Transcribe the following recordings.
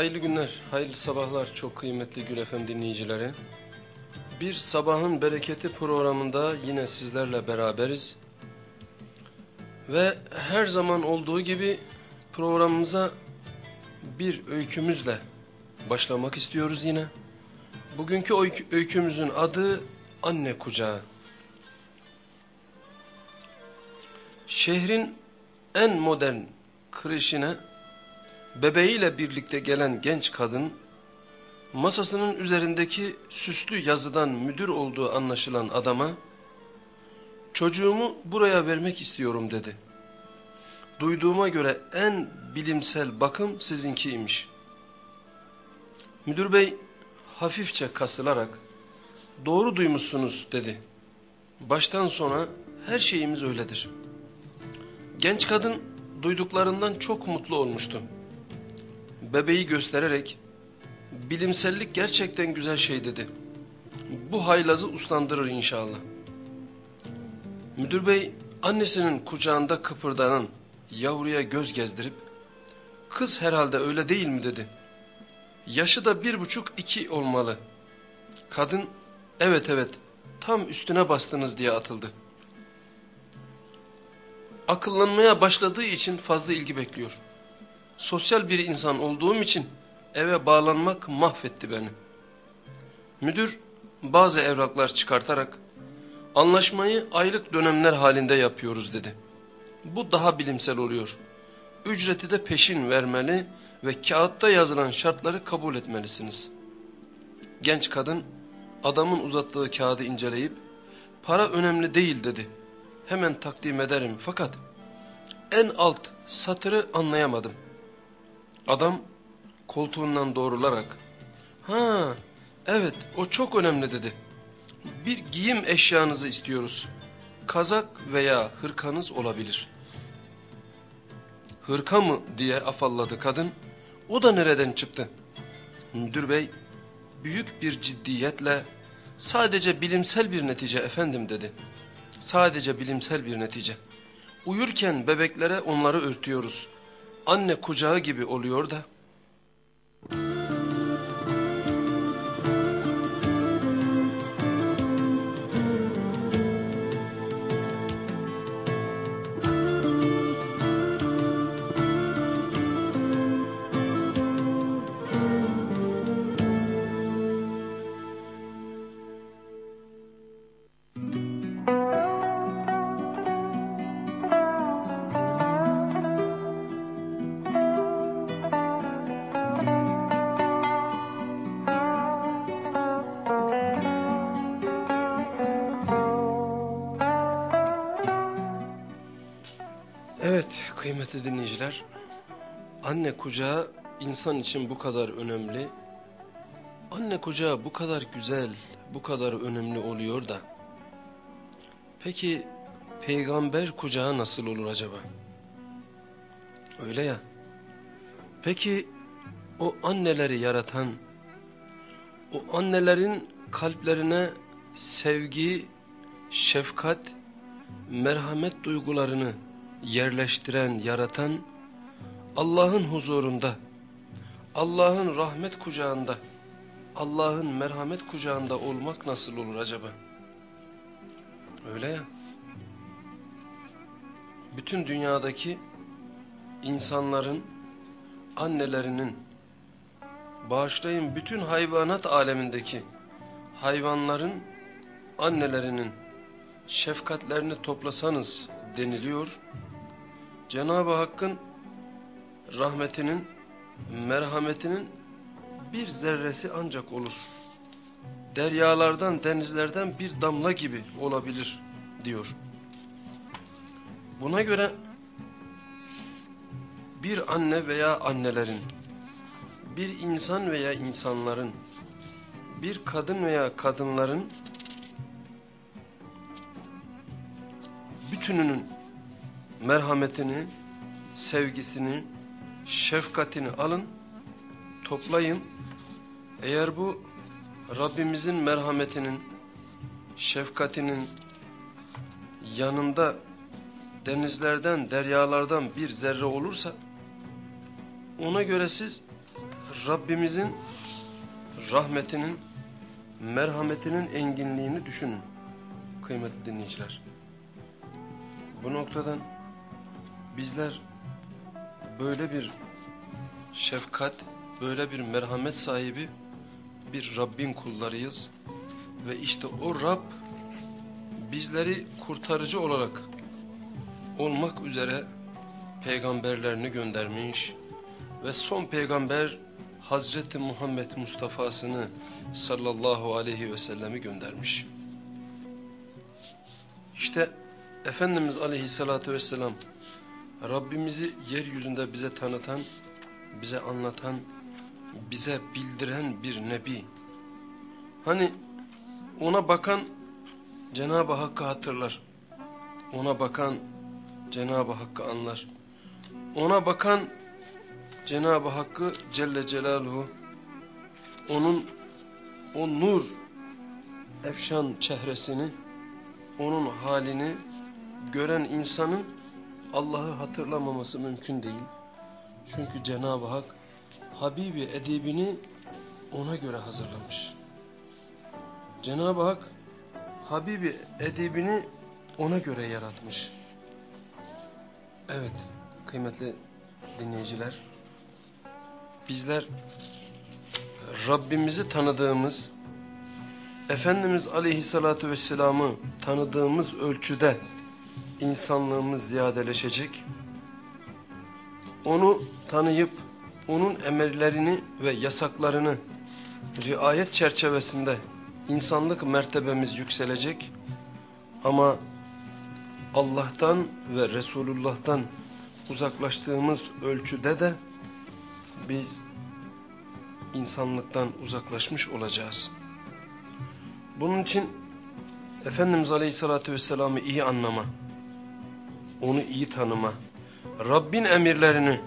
Hayırlı günler, hayırlı sabahlar çok kıymetli Gül FM dinleyicileri. Bir sabahın bereketi programında yine sizlerle beraberiz. Ve her zaman olduğu gibi programımıza bir öykümüzle başlamak istiyoruz yine. Bugünkü öykümüzün adı Anne Kucağı. Şehrin en modern kreşine bebeğiyle birlikte gelen genç kadın, masasının üzerindeki süslü yazıdan müdür olduğu anlaşılan adama, çocuğumu buraya vermek istiyorum dedi. Duyduğuma göre en bilimsel bakım sizinkiymiş. Müdür bey hafifçe kasılarak, doğru duymuşsunuz dedi. Baştan sona her şeyimiz öyledir. Genç kadın duyduklarından çok mutlu olmuştu bebeği göstererek bilimsellik gerçekten güzel şey dedi. Bu haylazı uslandırır inşallah. Müdür bey annesinin kucağında kıpırdanan yavruya göz gezdirip kız herhalde öyle değil mi dedi. Yaşı da bir buçuk iki olmalı. Kadın evet evet tam üstüne bastınız diye atıldı. Akıllanmaya başladığı için fazla ilgi bekliyor sosyal bir insan olduğum için eve bağlanmak mahvetti beni. Müdür bazı evraklar çıkartarak anlaşmayı aylık dönemler halinde yapıyoruz dedi. Bu daha bilimsel oluyor. Ücreti de peşin vermeli ve kağıtta yazılan şartları kabul etmelisiniz. Genç kadın adamın uzattığı kağıdı inceleyip para önemli değil dedi. Hemen takdim ederim fakat en alt satırı anlayamadım.'' Adam koltuğundan doğrularak ha evet o çok önemli dedi. Bir giyim eşyanızı istiyoruz. Kazak veya hırkanız olabilir. Hırka mı diye afalladı kadın. O da nereden çıktı? Müdür bey büyük bir ciddiyetle sadece bilimsel bir netice efendim dedi. Sadece bilimsel bir netice. Uyurken bebeklere onları örtüyoruz anne kucağı gibi oluyor da Dinleyiciler, anne kucağı insan için bu kadar önemli, anne kucağı bu kadar güzel, bu kadar önemli oluyor da, peki peygamber kucağı nasıl olur acaba? Öyle ya, peki o anneleri yaratan, o annelerin kalplerine sevgi, şefkat, merhamet duygularını yerleştiren, yaratan Allah'ın huzurunda, Allah'ın rahmet kucağında, Allah'ın merhamet kucağında olmak nasıl olur acaba? Öyle ya. Bütün dünyadaki insanların, annelerinin, bağışlayın bütün hayvanat alemindeki hayvanların annelerinin şefkatlerini toplasanız deniliyor. Cenab-ı Hakk'ın rahmetinin, merhametinin bir zerresi ancak olur. Deryalardan, denizlerden bir damla gibi olabilir diyor. Buna göre bir anne veya annelerin, bir insan veya insanların, bir kadın veya kadınların bütününün merhametini, sevgisini, şefkatini alın, toplayın. Eğer bu Rabbimizin merhametinin, şefkatinin yanında denizlerden, deryalardan bir zerre olursa ona göre siz Rabbimizin rahmetinin, merhametinin enginliğini düşünün kıymetli dinleyiciler. Bu noktadan bizler böyle bir şefkat, böyle bir merhamet sahibi bir Rabbin kullarıyız. Ve işte o Rab bizleri kurtarıcı olarak olmak üzere peygamberlerini göndermiş ve son peygamber Hazreti Muhammed Mustafa'sını sallallahu aleyhi ve sellemi göndermiş. İşte Efendimiz aleyhissalatü vesselam Rabbimizi yeryüzünde bize tanıtan, bize anlatan, bize bildiren bir nebi. Hani ona bakan Cenab-ı Hakk'ı hatırlar. Ona bakan Cenab-ı Hakk'ı anlar. Ona bakan Cenab-ı Hakk'ı Celle Celaluhu onun o nur efşan çehresini onun halini gören insanın Allah'ı hatırlamaması mümkün değil. Çünkü Cenab-ı Hak Habibi edibini ona göre hazırlamış. Cenab-ı Hak Habibi edibini ona göre yaratmış. Evet kıymetli dinleyiciler. Bizler Rabbimizi tanıdığımız, Efendimiz Aleyhisselatü Vesselam'ı tanıdığımız ölçüde insanlığımız ziyadeleşecek. Onu tanıyıp onun emirlerini ve yasaklarını riayet çerçevesinde insanlık mertebemiz yükselecek. Ama Allah'tan ve Resulullah'tan uzaklaştığımız ölçüde de biz insanlıktan uzaklaşmış olacağız. Bunun için Efendimiz Aleyhisselatü Vesselam'ı iyi anlama, onu iyi tanıma, Rabbin emirlerini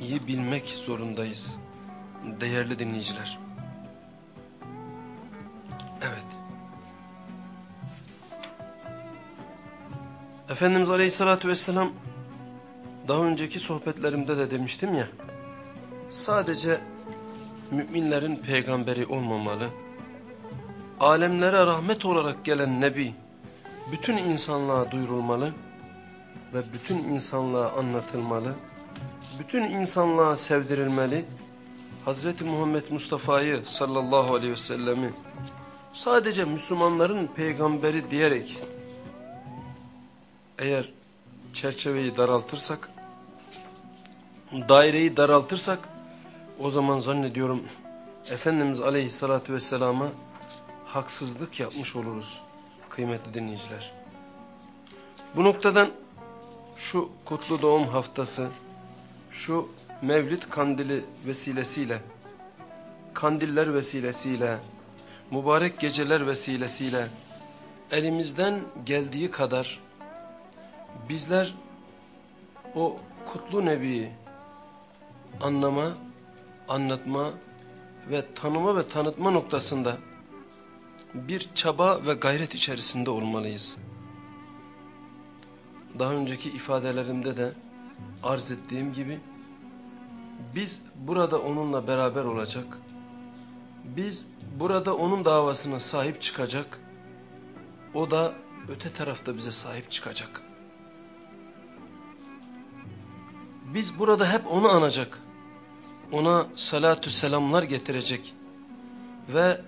iyi bilmek zorundayız. Değerli dinleyiciler. Evet. Efendimiz Aleyhisselatü Vesselam daha önceki sohbetlerimde de demiştim ya sadece müminlerin peygamberi olmamalı. Alemlere rahmet olarak gelen Nebi bütün insanlığa duyurulmalı ve bütün insanlığa anlatılmalı. Bütün insanlığa sevdirilmeli. Hazreti Muhammed Mustafa'yı sallallahu aleyhi ve sellemi sadece Müslümanların peygamberi diyerek eğer çerçeveyi daraltırsak, daireyi daraltırsak o zaman zannediyorum Efendimiz Aleyhisselatü Vesselam'a haksızlık yapmış oluruz kıymetli dinleyiciler. Bu noktadan şu kutlu doğum haftası, şu Mevlid kandili vesilesiyle, kandiller vesilesiyle, mübarek geceler vesilesiyle elimizden geldiği kadar bizler o kutlu nebiyi anlama, anlatma ve tanıma ve tanıtma noktasında bir çaba ve gayret içerisinde olmalıyız. Daha önceki ifadelerimde de arz ettiğim gibi biz burada onunla beraber olacak, biz burada onun davasına sahip çıkacak, o da öte tarafta bize sahip çıkacak. Biz burada hep onu anacak, ona salatü selamlar getirecek ve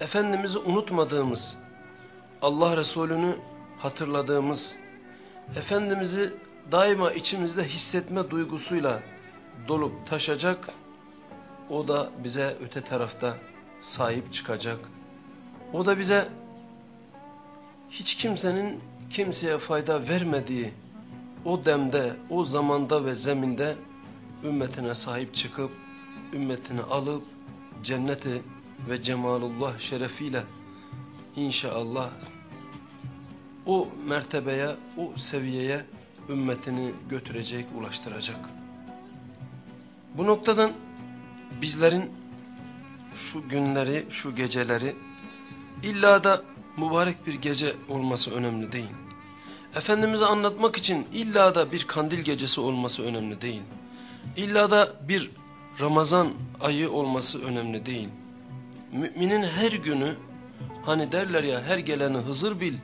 Efendimiz'i unutmadığımız, Allah Resulü'nü hatırladığımız, Efendimiz'i daima içimizde hissetme duygusuyla dolup taşacak, o da bize öte tarafta sahip çıkacak. O da bize hiç kimsenin kimseye fayda vermediği o demde, o zamanda ve zeminde ümmetine sahip çıkıp, ümmetini alıp cenneti ve cemalullah şerefiyle inşallah o mertebeye, o seviyeye ümmetini götürecek, ulaştıracak. Bu noktadan bizlerin şu günleri, şu geceleri illa da mübarek bir gece olması önemli değil. Efendimiz'i anlatmak için illa da bir kandil gecesi olması önemli değil. İlla da bir Ramazan ayı olması önemli değil. Müminin her günü hani derler ya her geleni Hızır bil,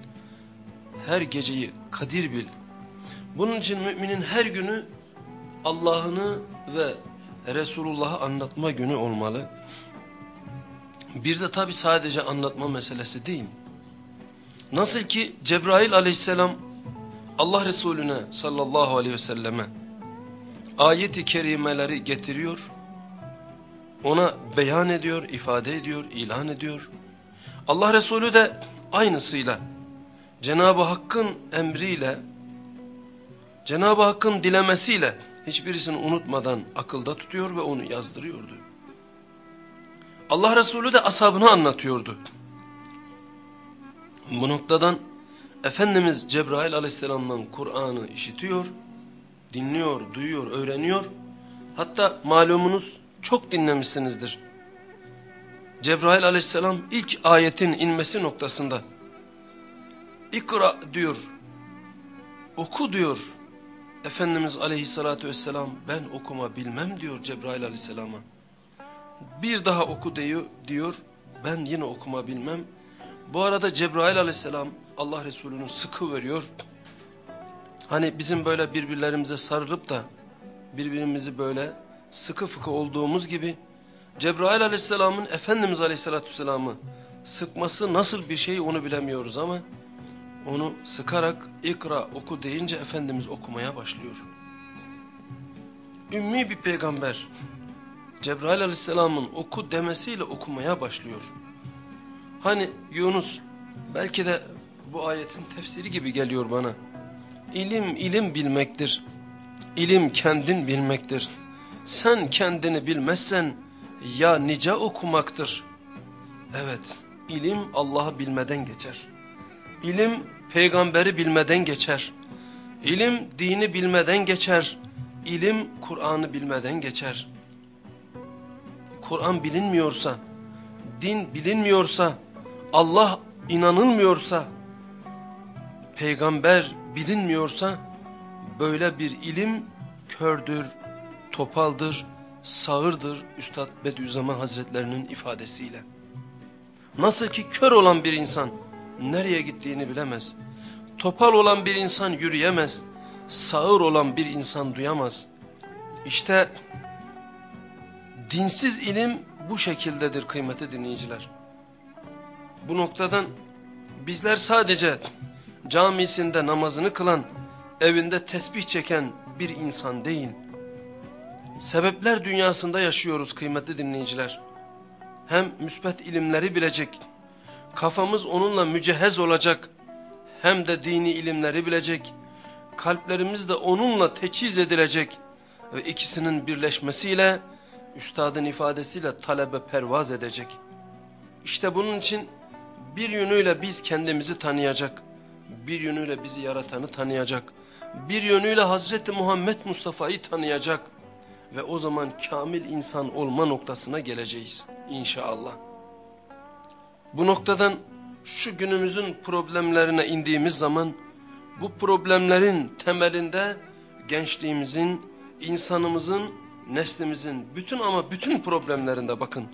her geceyi Kadir bil. Bunun için müminin her günü Allah'ını ve Resulullah'ı anlatma günü olmalı. Bir de tabi sadece anlatma meselesi değil. Nasıl ki Cebrail aleyhisselam Allah Resulüne sallallahu aleyhi ve selleme ayeti kerimeleri getiriyor, ona beyan ediyor, ifade ediyor, ilan ediyor. Allah Resulü de aynısıyla Cenab-ı Hakk'ın emriyle, Cenab-ı Hakk'ın dilemesiyle hiçbirisini unutmadan akılda tutuyor ve onu yazdırıyordu. Allah Resulü de ashabına anlatıyordu. Bu noktadan Efendimiz Cebrail aleyhisselamdan Kur'an'ı işitiyor, dinliyor, duyuyor, öğreniyor. Hatta malumunuz çok dinlemişsinizdir. Cebrail aleyhisselam ilk ayetin inmesi noktasında İkra diyor, oku diyor. Efendimiz aleyhissalatü vesselam ben okuma bilmem diyor Cebrail aleyhisselama. Bir daha oku diyor, diyor ben yine okuma bilmem. Bu arada Cebrail aleyhisselam Allah Resulü'nü sıkı veriyor. Hani bizim böyle birbirlerimize sarılıp da birbirimizi böyle sıkı fıkı olduğumuz gibi Cebrail aleyhisselamın Efendimiz aleyhissalatü vesselam'ı sıkması nasıl bir şey onu bilemiyoruz ama onu sıkarak ikra oku deyince Efendimiz okumaya başlıyor. Ümmi bir peygamber Cebrail aleyhisselamın oku demesiyle okumaya başlıyor. Hani Yunus belki de bu ayetin tefsiri gibi geliyor bana. İlim ilim bilmektir. İlim kendin bilmektir. Sen kendini bilmezsen ya nice okumaktır. Evet ilim Allah'ı bilmeden geçer. İlim peygamberi bilmeden geçer. İlim dini bilmeden geçer. İlim Kur'an'ı bilmeden geçer. Kur'an bilinmiyorsa, din bilinmiyorsa, Allah inanılmıyorsa, peygamber bilinmiyorsa böyle bir ilim kördür, topaldır, sağırdır Üstad Bediüzzaman Hazretlerinin ifadesiyle. Nasıl ki kör olan bir insan nereye gittiğini bilemez. Topal olan bir insan yürüyemez. Sağır olan bir insan duyamaz. İşte dinsiz ilim bu şekildedir kıymetli dinleyiciler. Bu noktadan bizler sadece camisinde namazını kılan, evinde tesbih çeken bir insan değil. Sebepler dünyasında yaşıyoruz kıymetli dinleyiciler. Hem müsbet ilimleri bilecek, kafamız onunla mücehez olacak, hem de dini ilimleri bilecek, kalplerimiz de onunla teçhiz edilecek ve ikisinin birleşmesiyle, üstadın ifadesiyle talebe pervaz edecek. İşte bunun için bir yönüyle biz kendimizi tanıyacak, bir yönüyle bizi yaratanı tanıyacak, bir yönüyle Hazreti Muhammed Mustafa'yı tanıyacak ve o zaman kamil insan olma noktasına geleceğiz inşallah. Bu noktadan şu günümüzün problemlerine indiğimiz zaman bu problemlerin temelinde gençliğimizin, insanımızın, neslimizin bütün ama bütün problemlerinde bakın.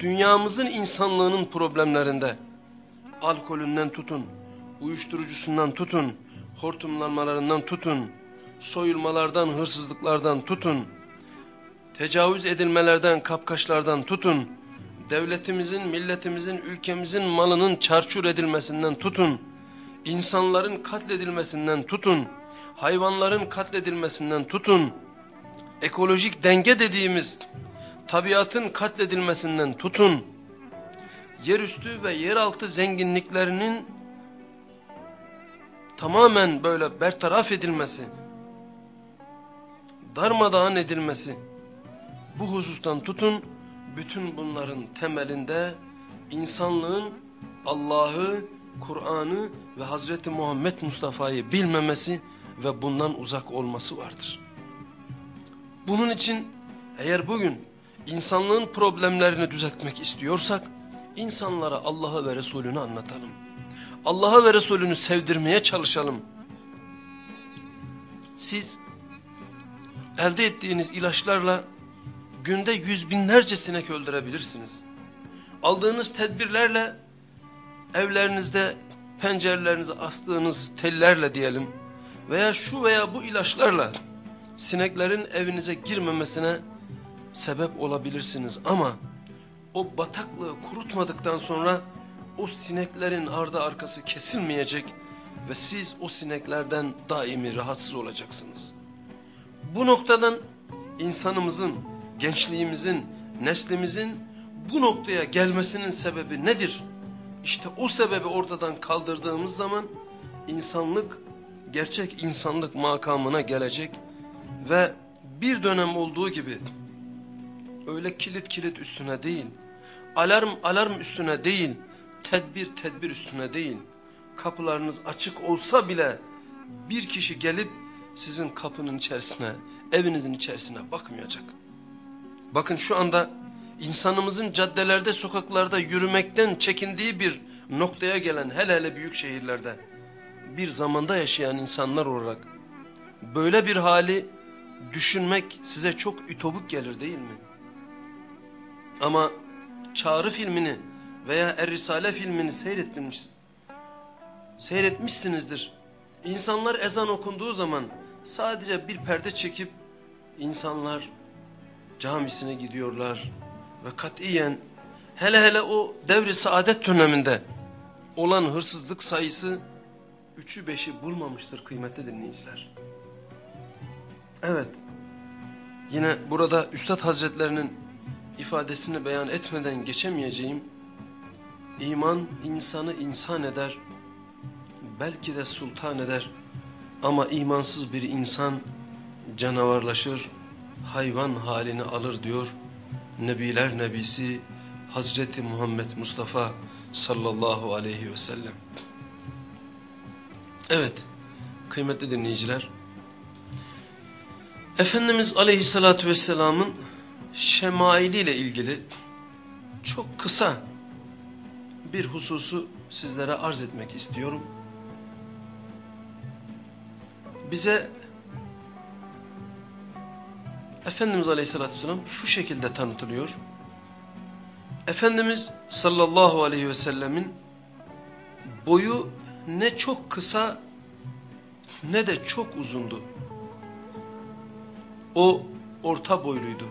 Dünyamızın insanlığının problemlerinde alkolünden tutun, uyuşturucusundan tutun, hortumlanmalarından tutun, soyulmalardan, hırsızlıklardan tutun, tecavüz edilmelerden, kapkaçlardan tutun, devletimizin, milletimizin, ülkemizin malının çarçur edilmesinden tutun, insanların katledilmesinden tutun, hayvanların katledilmesinden tutun, ekolojik denge dediğimiz tabiatın katledilmesinden tutun, yerüstü ve yeraltı zenginliklerinin tamamen böyle bertaraf edilmesi, darmadağın edilmesi, bu husustan tutun, bütün bunların temelinde insanlığın Allah'ı, Kur'an'ı ve Hazreti Muhammed Mustafa'yı bilmemesi ve bundan uzak olması vardır. Bunun için eğer bugün insanlığın problemlerini düzeltmek istiyorsak, insanlara Allah'ı ve Resulünü anlatalım. Allah'ı ve Resulünü sevdirmeye çalışalım. Siz elde ettiğiniz ilaçlarla günde yüz binlerce sinek öldürebilirsiniz. Aldığınız tedbirlerle evlerinizde pencerelerinize astığınız tellerle diyelim veya şu veya bu ilaçlarla sineklerin evinize girmemesine sebep olabilirsiniz ama o bataklığı kurutmadıktan sonra o sineklerin ardı arkası kesilmeyecek ve siz o sineklerden daimi rahatsız olacaksınız. Bu noktadan insanımızın, gençliğimizin, neslimizin bu noktaya gelmesinin sebebi nedir? İşte o sebebi ortadan kaldırdığımız zaman insanlık gerçek insanlık makamına gelecek ve bir dönem olduğu gibi öyle kilit kilit üstüne değil, alarm alarm üstüne değil, tedbir tedbir üstüne değil, kapılarınız açık olsa bile bir kişi gelip sizin kapının içerisine, evinizin içerisine bakmayacak. Bakın şu anda insanımızın caddelerde, sokaklarda yürümekten çekindiği bir noktaya gelen hele hele büyük şehirlerde bir zamanda yaşayan insanlar olarak böyle bir hali düşünmek size çok ütopik gelir değil mi? Ama Çağrı filmini veya Er-Risale filmini seyretmiş, seyretmişsinizdir. İnsanlar ezan okunduğu zaman sadece bir perde çekip insanlar camisine gidiyorlar. Ve katiyen hele hele o devri saadet döneminde olan hırsızlık sayısı üçü beşi bulmamıştır kıymetli dinleyiciler. Evet yine burada Üstad Hazretlerinin ifadesini beyan etmeden geçemeyeceğim. İman insanı insan eder belki de sultan eder. Ama imansız bir insan canavarlaşır hayvan halini alır diyor Nebiler Nebisi Hazreti Muhammed Mustafa sallallahu aleyhi ve sellem. Evet kıymetli dinleyiciler. Efendimiz aleyhissalatü vesselamın şemailiyle ilgili çok kısa bir hususu sizlere arz etmek istiyorum. Bize Efendimiz Aleyhisselatü Vesselam şu şekilde tanıtılıyor. Efendimiz sallallahu aleyhi ve sellemin boyu ne çok kısa ne de çok uzundu. O orta boyluydu.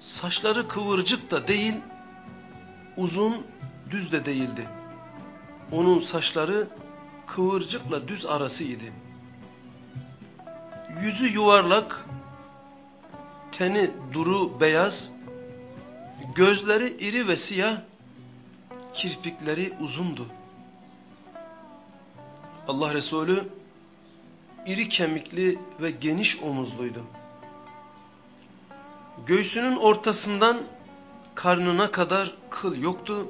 Saçları kıvırcık da değil, uzun düz de değildi. Onun saçları kıvırcıkla düz arasıydı. Yüzü yuvarlak, teni duru beyaz, gözleri iri ve siyah, kirpikleri uzundu. Allah Resulü iri kemikli ve geniş omuzluydu. Göğsünün ortasından karnına kadar kıl yoktu.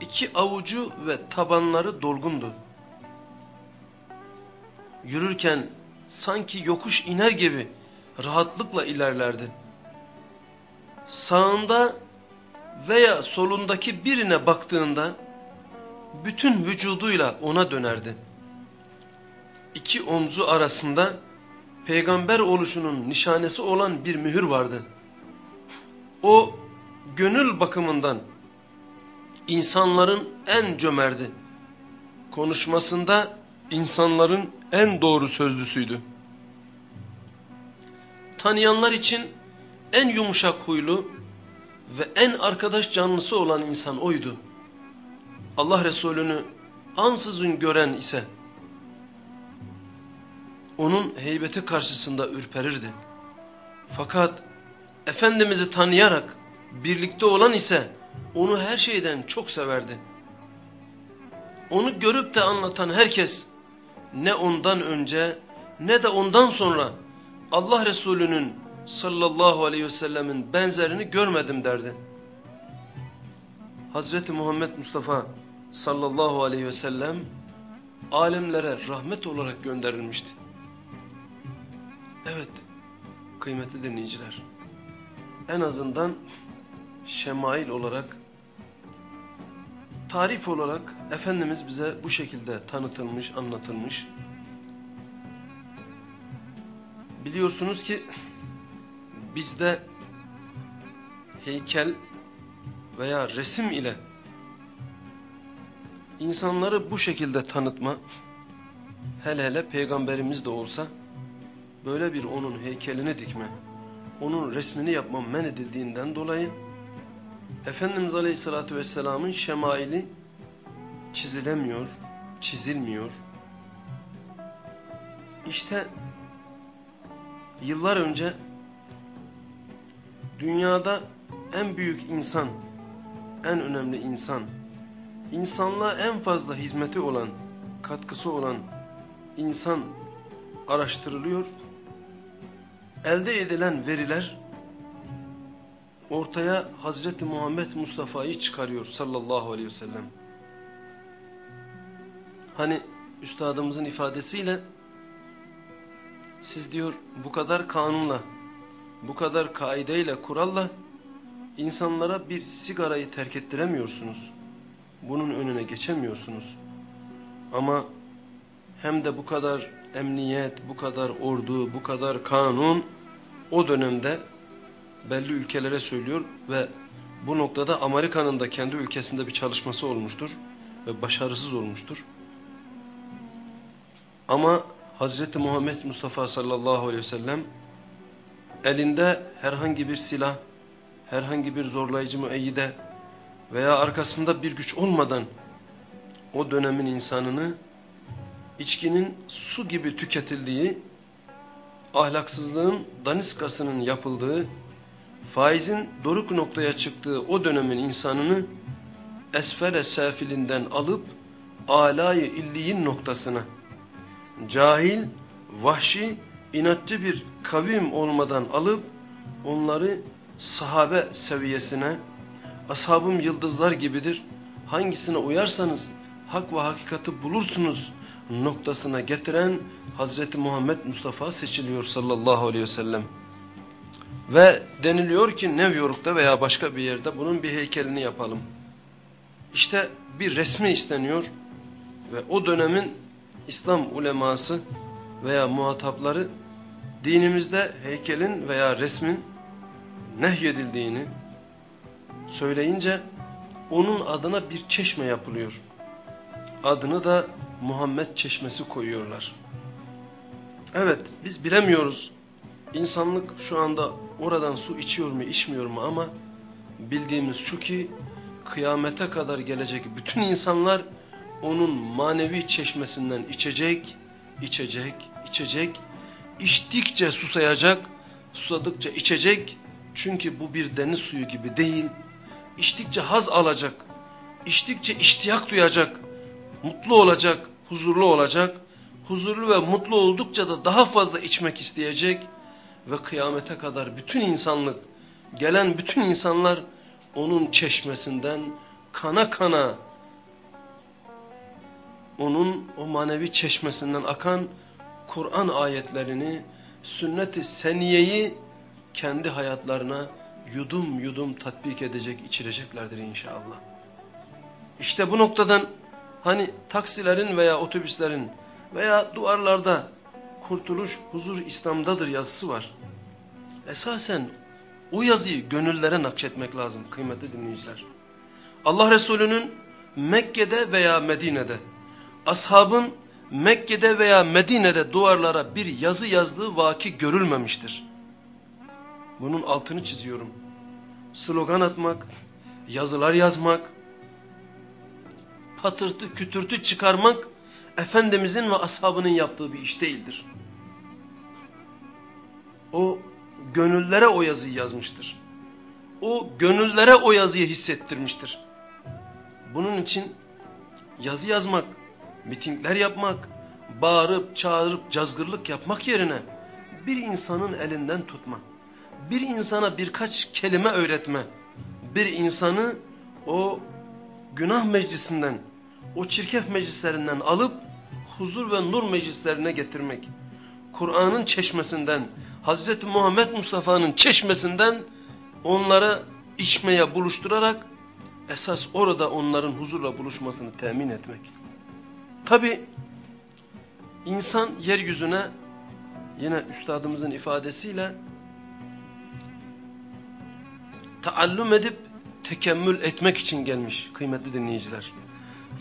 İki avucu ve tabanları dolgundu. Yürürken sanki yokuş iner gibi rahatlıkla ilerlerdi. Sağında veya solundaki birine baktığında bütün vücuduyla ona dönerdi. İki omzu arasında peygamber oluşunun nişanesi olan bir mühür vardı. O gönül bakımından insanların en cömerdi. Konuşmasında insanların en doğru sözlüsüydü. Tanıyanlar için en yumuşak huylu ve en arkadaş canlısı olan insan oydu. Allah Resulü'nü ansızın gören ise onun heybeti karşısında ürperirdi. Fakat Efendimiz'i tanıyarak birlikte olan ise onu her şeyden çok severdi. Onu görüp de anlatan herkes ne ondan önce ne de ondan sonra Allah Resulü'nün sallallahu aleyhi ve sellemin benzerini görmedim derdi. Hazreti Muhammed Mustafa sallallahu aleyhi ve sellem alemlere rahmet olarak gönderilmişti. Evet kıymetli dinleyiciler en azından şemail olarak tarif olarak Efendimiz bize bu şekilde tanıtılmış, anlatılmış. Biliyorsunuz ki bizde heykel veya resim ile insanları bu şekilde tanıtma hele hele peygamberimiz de olsa böyle bir onun heykelini dikme, onun resmini yapma men edildiğinden dolayı Efendimiz Aleyhisselatü Vesselam'ın şemaili çizilemiyor, çizilmiyor. İşte yıllar önce dünyada en büyük insan, en önemli insan, insanlığa en fazla hizmeti olan, katkısı olan insan araştırılıyor. Elde edilen veriler ortaya Hazreti Muhammed Mustafa'yı çıkarıyor sallallahu aleyhi ve sellem. Hani üstadımızın ifadesiyle siz diyor bu kadar kanunla, bu kadar kaideyle, kuralla insanlara bir sigarayı terk ettiremiyorsunuz. Bunun önüne geçemiyorsunuz. Ama hem de bu kadar emniyet, bu kadar ordu, bu kadar kanun o dönemde belli ülkelere söylüyor ve bu noktada Amerika'nın da kendi ülkesinde bir çalışması olmuştur ve başarısız olmuştur. Ama Hazreti Muhammed Mustafa sallallahu aleyhi ve sellem elinde herhangi bir silah, herhangi bir zorlayıcı müeyyide veya arkasında bir güç olmadan o dönemin insanını içkinin su gibi tüketildiği, ahlaksızlığın daniskasının yapıldığı, faizin doruk noktaya çıktığı o dönemin insanını esfere sefilinden alıp alayı illiyin noktasına cahil, vahşi, inatçı bir kavim olmadan alıp onları sahabe seviyesine, ashabım yıldızlar gibidir, hangisine uyarsanız hak ve hakikati bulursunuz noktasına getiren Hazreti Muhammed Mustafa seçiliyor sallallahu aleyhi ve sellem. Ve deniliyor ki New York'ta veya başka bir yerde bunun bir heykelini yapalım. İşte bir resmi isteniyor ve o dönemin İslam uleması veya muhatapları dinimizde heykelin veya resmin nehyedildiğini söyleyince onun adına bir çeşme yapılıyor. Adını da Muhammed Çeşmesi koyuyorlar. Evet biz bilemiyoruz insanlık şu anda oradan su içiyor mu içmiyor mu ama bildiğimiz şu ki kıyamete kadar gelecek bütün insanlar onun manevi çeşmesinden içecek, içecek, içecek, içtikçe susayacak, susadıkça içecek. Çünkü bu bir deniz suyu gibi değil, içtikçe haz alacak, içtikçe iştiyak duyacak, mutlu olacak, huzurlu olacak. Huzurlu ve mutlu oldukça da daha fazla içmek isteyecek ve kıyamete kadar bütün insanlık, gelen bütün insanlar onun çeşmesinden kana kana onun o manevi çeşmesinden akan Kur'an ayetlerini, sünnet-i seniyeyi kendi hayatlarına yudum yudum tatbik edecek, içireceklerdir inşallah. İşte bu noktadan hani taksilerin veya otobüslerin veya duvarlarda kurtuluş, huzur İslam'dadır yazısı var. Esasen o yazıyı gönüllere nakşetmek lazım kıymetli dinleyiciler. Allah Resulü'nün Mekke'de veya Medine'de ashabın Mekke'de veya Medine'de duvarlara bir yazı yazdığı vaki görülmemiştir. Bunun altını çiziyorum. Slogan atmak, yazılar yazmak, patırtı kütürtü çıkarmak Efendimizin ve ashabının yaptığı bir iş değildir. O gönüllere o yazıyı yazmıştır. O gönüllere o yazıyı hissettirmiştir. Bunun için yazı yazmak, mitingler yapmak, bağırıp çağırıp cazgırlık yapmak yerine bir insanın elinden tutma, bir insana birkaç kelime öğretme, bir insanı o günah meclisinden, o çirkef meclislerinden alıp huzur ve nur meclislerine getirmek, Kur'an'ın çeşmesinden, Hazreti Muhammed Mustafa'nın çeşmesinden onları içmeye buluşturarak esas orada onların huzurla buluşmasını temin etmek. Tabi insan yeryüzüne yine üstadımızın ifadesiyle taallum edip tekemmül etmek için gelmiş kıymetli dinleyiciler.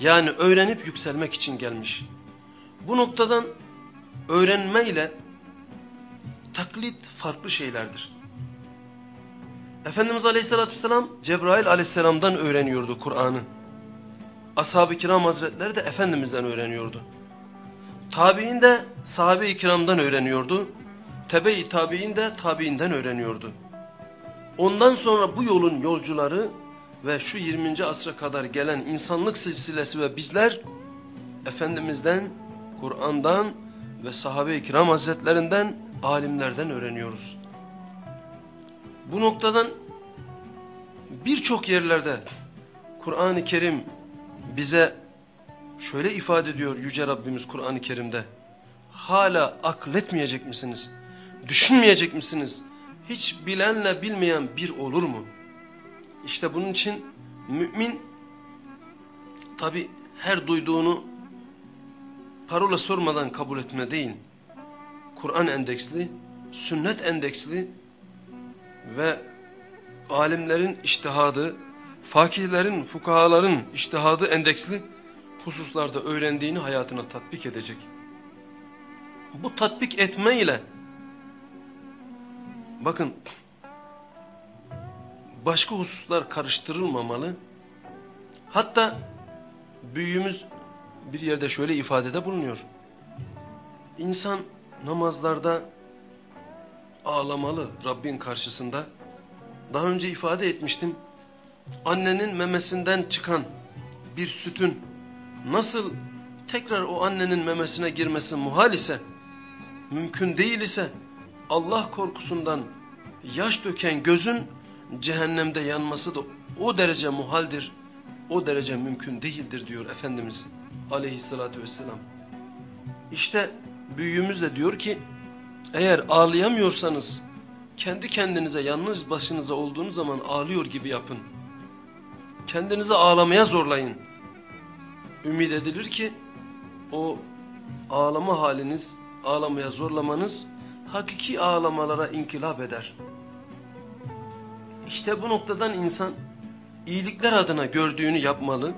Yani öğrenip yükselmek için gelmiş. Bu noktadan öğrenme ile taklit farklı şeylerdir. Efendimiz Aleyhisselatü Vesselam Cebrail Aleyhisselam'dan öğreniyordu Kur'an'ı. Ashab-ı kiram hazretleri de Efendimiz'den öğreniyordu. Tabi'in de sahabe-i kiramdan öğreniyordu. Tebe-i tabi'in de tabi'inden öğreniyordu. Ondan sonra bu yolun yolcuları ve şu 20. asra kadar gelen insanlık silsilesi ve bizler Efendimiz'den, Kur'an'dan ve sahabe-i kiram hazretlerinden, alimlerden öğreniyoruz. Bu noktadan birçok yerlerde Kur'an-ı Kerim bize şöyle ifade ediyor Yüce Rabbimiz Kur'an-ı Kerim'de. Hala akletmeyecek misiniz? Düşünmeyecek misiniz? Hiç bilenle bilmeyen bir olur mu? İşte bunun için mümin tabi her duyduğunu parola sormadan kabul etme değil. Kur'an endeksli, sünnet endeksli ve alimlerin iştihadı, fakihlerin, fukahaların iştihadı endeksli hususlarda öğrendiğini hayatına tatbik edecek. Bu tatbik etme ile bakın başka hususlar karıştırılmamalı. Hatta büyüğümüz bir yerde şöyle ifadede bulunuyor. İnsan namazlarda ağlamalı Rabbin karşısında. Daha önce ifade etmiştim. Annenin memesinden çıkan bir sütün nasıl tekrar o annenin memesine girmesi muhal ise, mümkün değil ise Allah korkusundan yaş döken gözün cehennemde yanması da o derece muhaldir, o derece mümkün değildir diyor Efendimiz aleyhissalatü vesselam. İşte büyüğümüz de diyor ki eğer ağlayamıyorsanız kendi kendinize yalnız başınıza olduğunuz zaman ağlıyor gibi yapın. Kendinizi ağlamaya zorlayın. Ümid edilir ki o ağlama haliniz, ağlamaya zorlamanız hakiki ağlamalara inkılap eder. İşte bu noktadan insan iyilikler adına gördüğünü yapmalı,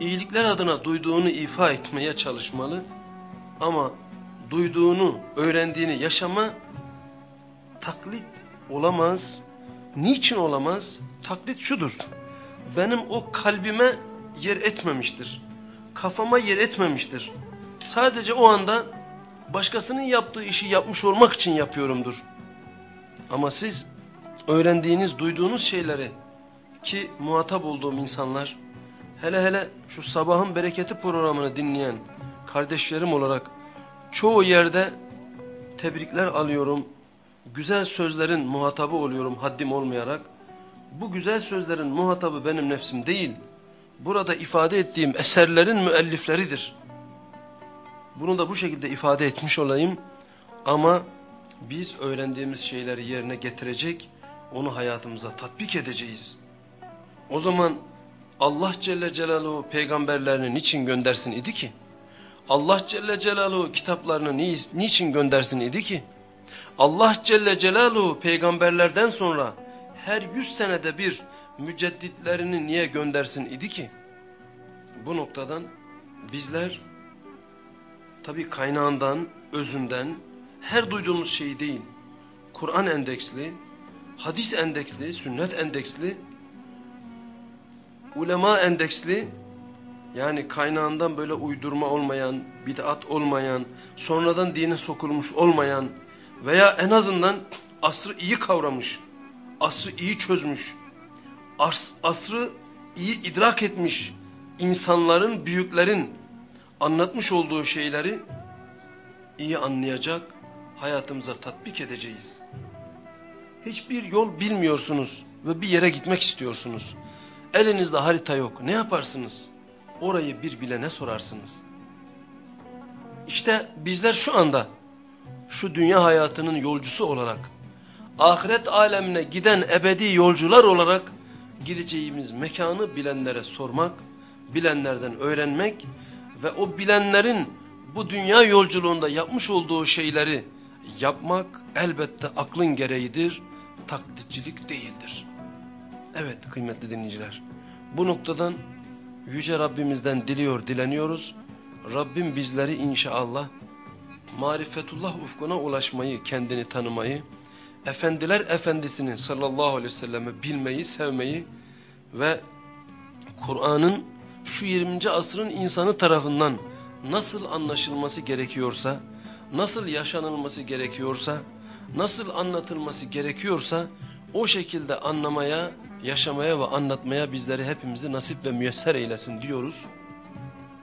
iyilikler adına duyduğunu ifa etmeye çalışmalı ama duyduğunu, öğrendiğini yaşama taklit olamaz. Niçin olamaz? Taklit şudur. Benim o kalbime yer etmemiştir. Kafama yer etmemiştir. Sadece o anda başkasının yaptığı işi yapmış olmak için yapıyorumdur. Ama siz öğrendiğiniz, duyduğunuz şeyleri ki muhatap olduğum insanlar hele hele şu sabahın bereketi programını dinleyen kardeşlerim olarak çoğu yerde tebrikler alıyorum. Güzel sözlerin muhatabı oluyorum haddim olmayarak. Bu güzel sözlerin muhatabı benim nefsim değil. Burada ifade ettiğim eserlerin müellifleridir. Bunu da bu şekilde ifade etmiş olayım. Ama biz öğrendiğimiz şeyleri yerine getirecek, onu hayatımıza tatbik edeceğiz. O zaman Allah Celle Celaluhu peygamberlerini niçin göndersin idi ki? Allah Celle Celaluhu kitaplarını ni niçin göndersin idi ki? Allah Celle Celaluhu peygamberlerden sonra her yüz senede bir mücedditlerini niye göndersin idi ki? Bu noktadan bizler tabi kaynağından, özünden her duyduğumuz şey değil. Kur'an endeksli, hadis endeksli, sünnet endeksli, ulema endeksli yani kaynağından böyle uydurma olmayan, bid'at olmayan, sonradan dine sokulmuş olmayan veya en azından asrı iyi kavramış, asrı iyi çözmüş, as asrı iyi idrak etmiş insanların, büyüklerin anlatmış olduğu şeyleri iyi anlayacak, hayatımıza tatbik edeceğiz. Hiçbir yol bilmiyorsunuz ve bir yere gitmek istiyorsunuz. Elinizde harita yok. Ne yaparsınız? Orayı bir bilene sorarsınız. İşte bizler şu anda şu dünya hayatının yolcusu olarak ahiret alemine giden ebedi yolcular olarak gideceğimiz mekanı bilenlere sormak, bilenlerden öğrenmek ve o bilenlerin bu dünya yolculuğunda yapmış olduğu şeyleri yapmak elbette aklın gereğidir, taklitçilik değildir. Evet kıymetli dinleyiciler, bu noktadan Yüce Rabbimizden diliyor, dileniyoruz. Rabbim bizleri inşallah marifetullah ufkuna ulaşmayı, kendini tanımayı, efendiler efendisini sallallahu aleyhi ve selleme bilmeyi, sevmeyi ve Kur'an'ın şu 20. asrın insanı tarafından nasıl anlaşılması gerekiyorsa, nasıl yaşanılması gerekiyorsa, nasıl anlatılması gerekiyorsa o şekilde anlamaya, yaşamaya ve anlatmaya bizleri hepimizi nasip ve müyesser eylesin diyoruz.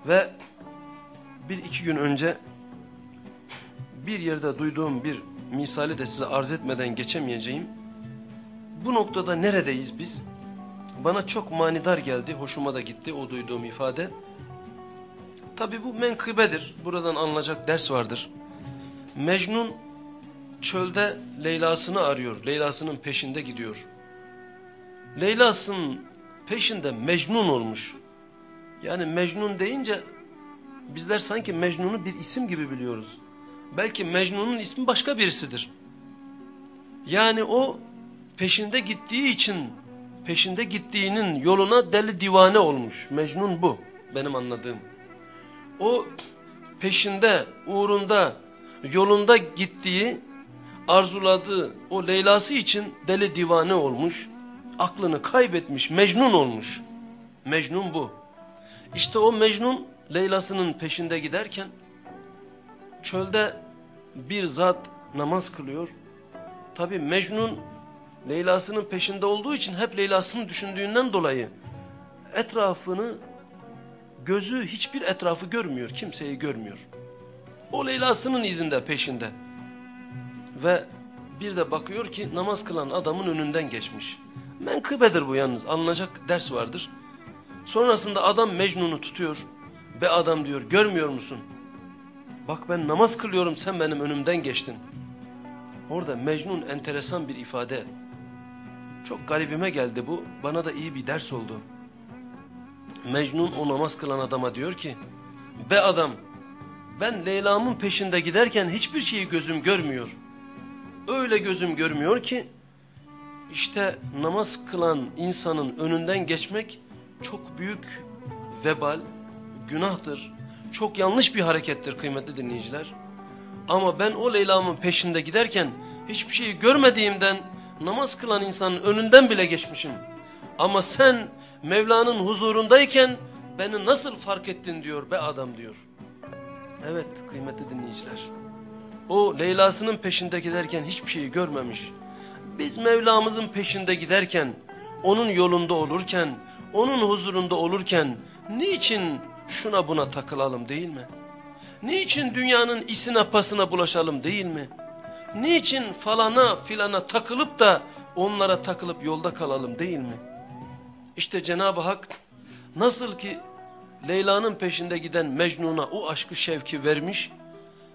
Ve bir iki gün önce bir yerde duyduğum bir misali de size arz etmeden geçemeyeceğim. Bu noktada neredeyiz biz? Bana çok manidar geldi, hoşuma da gitti o duyduğum ifade. Tabi bu menkıbedir, buradan alınacak ders vardır. Mecnun çölde Leyla'sını arıyor, Leyla'sının peşinde gidiyor. Leyla'sının peşinde Mecnun olmuş. Yani Mecnun deyince bizler sanki Mecnun'u bir isim gibi biliyoruz. Belki Mecnun'un ismi başka birisidir. Yani o peşinde gittiği için peşinde gittiğinin yoluna deli divane olmuş. Mecnun bu benim anladığım. O peşinde, uğrunda, yolunda gittiği, arzuladığı o Leyla'sı için deli divane olmuş. Aklını kaybetmiş, Mecnun olmuş. Mecnun bu. İşte o Mecnun Leyla'sının peşinde giderken çölde bir zat namaz kılıyor. Tabi Mecnun Leyla'sının peşinde olduğu için hep Leyla'sını düşündüğünden dolayı etrafını gözü hiçbir etrafı görmüyor, kimseyi görmüyor. O Leyla'sının izinde peşinde. Ve bir de bakıyor ki namaz kılan adamın önünden geçmiş. Menkıbedir bu yalnız alınacak ders vardır. Sonrasında adam Mecnun'u tutuyor. Be adam diyor görmüyor musun? Bak ben namaz kılıyorum sen benim önümden geçtin. Orada Mecnun enteresan bir ifade. Çok garibime geldi bu. Bana da iyi bir ders oldu. Mecnun o namaz kılan adama diyor ki. Be adam ben Leyla'mın peşinde giderken hiçbir şeyi gözüm görmüyor. Öyle gözüm görmüyor ki işte namaz kılan insanın önünden geçmek çok büyük vebal, günahtır. Çok yanlış bir harekettir kıymetli dinleyiciler. Ama ben o Leyla'mın peşinde giderken hiçbir şeyi görmediğimden namaz kılan insanın önünden bile geçmişim. Ama sen Mevla'nın huzurundayken beni nasıl fark ettin diyor be adam diyor. Evet kıymetli dinleyiciler. O Leyla'sının peşinde giderken hiçbir şeyi görmemiş. Biz Mevlamızın peşinde giderken, onun yolunda olurken, onun huzurunda olurken niçin şuna buna takılalım değil mi? Niçin dünyanın isine pasına bulaşalım değil mi? Niçin falana filana takılıp da onlara takılıp yolda kalalım değil mi? İşte Cenab-ı Hak nasıl ki Leyla'nın peşinde giden Mecnun'a o aşkı şevki vermiş,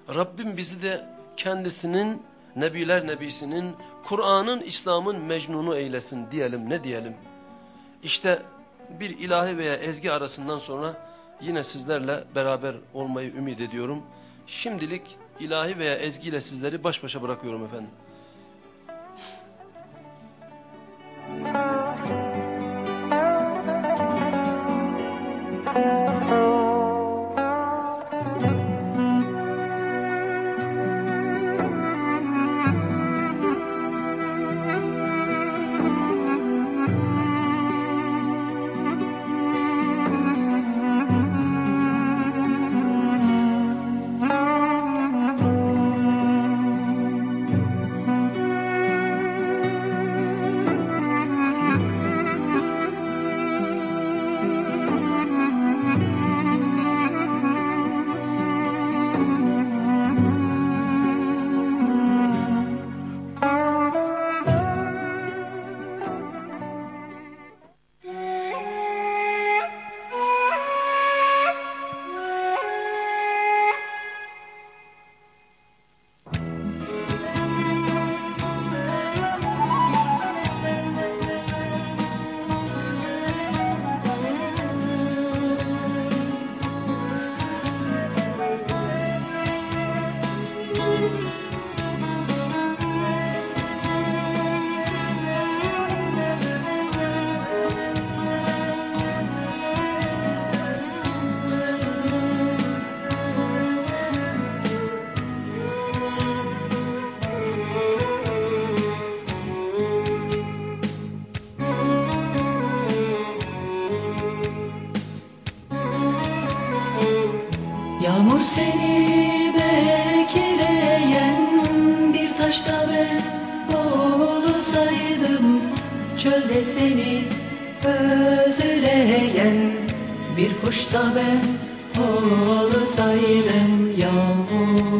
Rabbim bizi de kendisinin, Nebiler Nebisi'nin, Kur'an'ın, İslam'ın mecnunu eylesin diyelim ne diyelim. İşte bir ilahi veya ezgi arasından sonra yine sizlerle beraber olmayı ümit ediyorum. Şimdilik ilahi veya ezgiyle sizleri baş başa bırakıyorum efendim. de seni özüleyen Bir kuş da ben olsaydım yağmur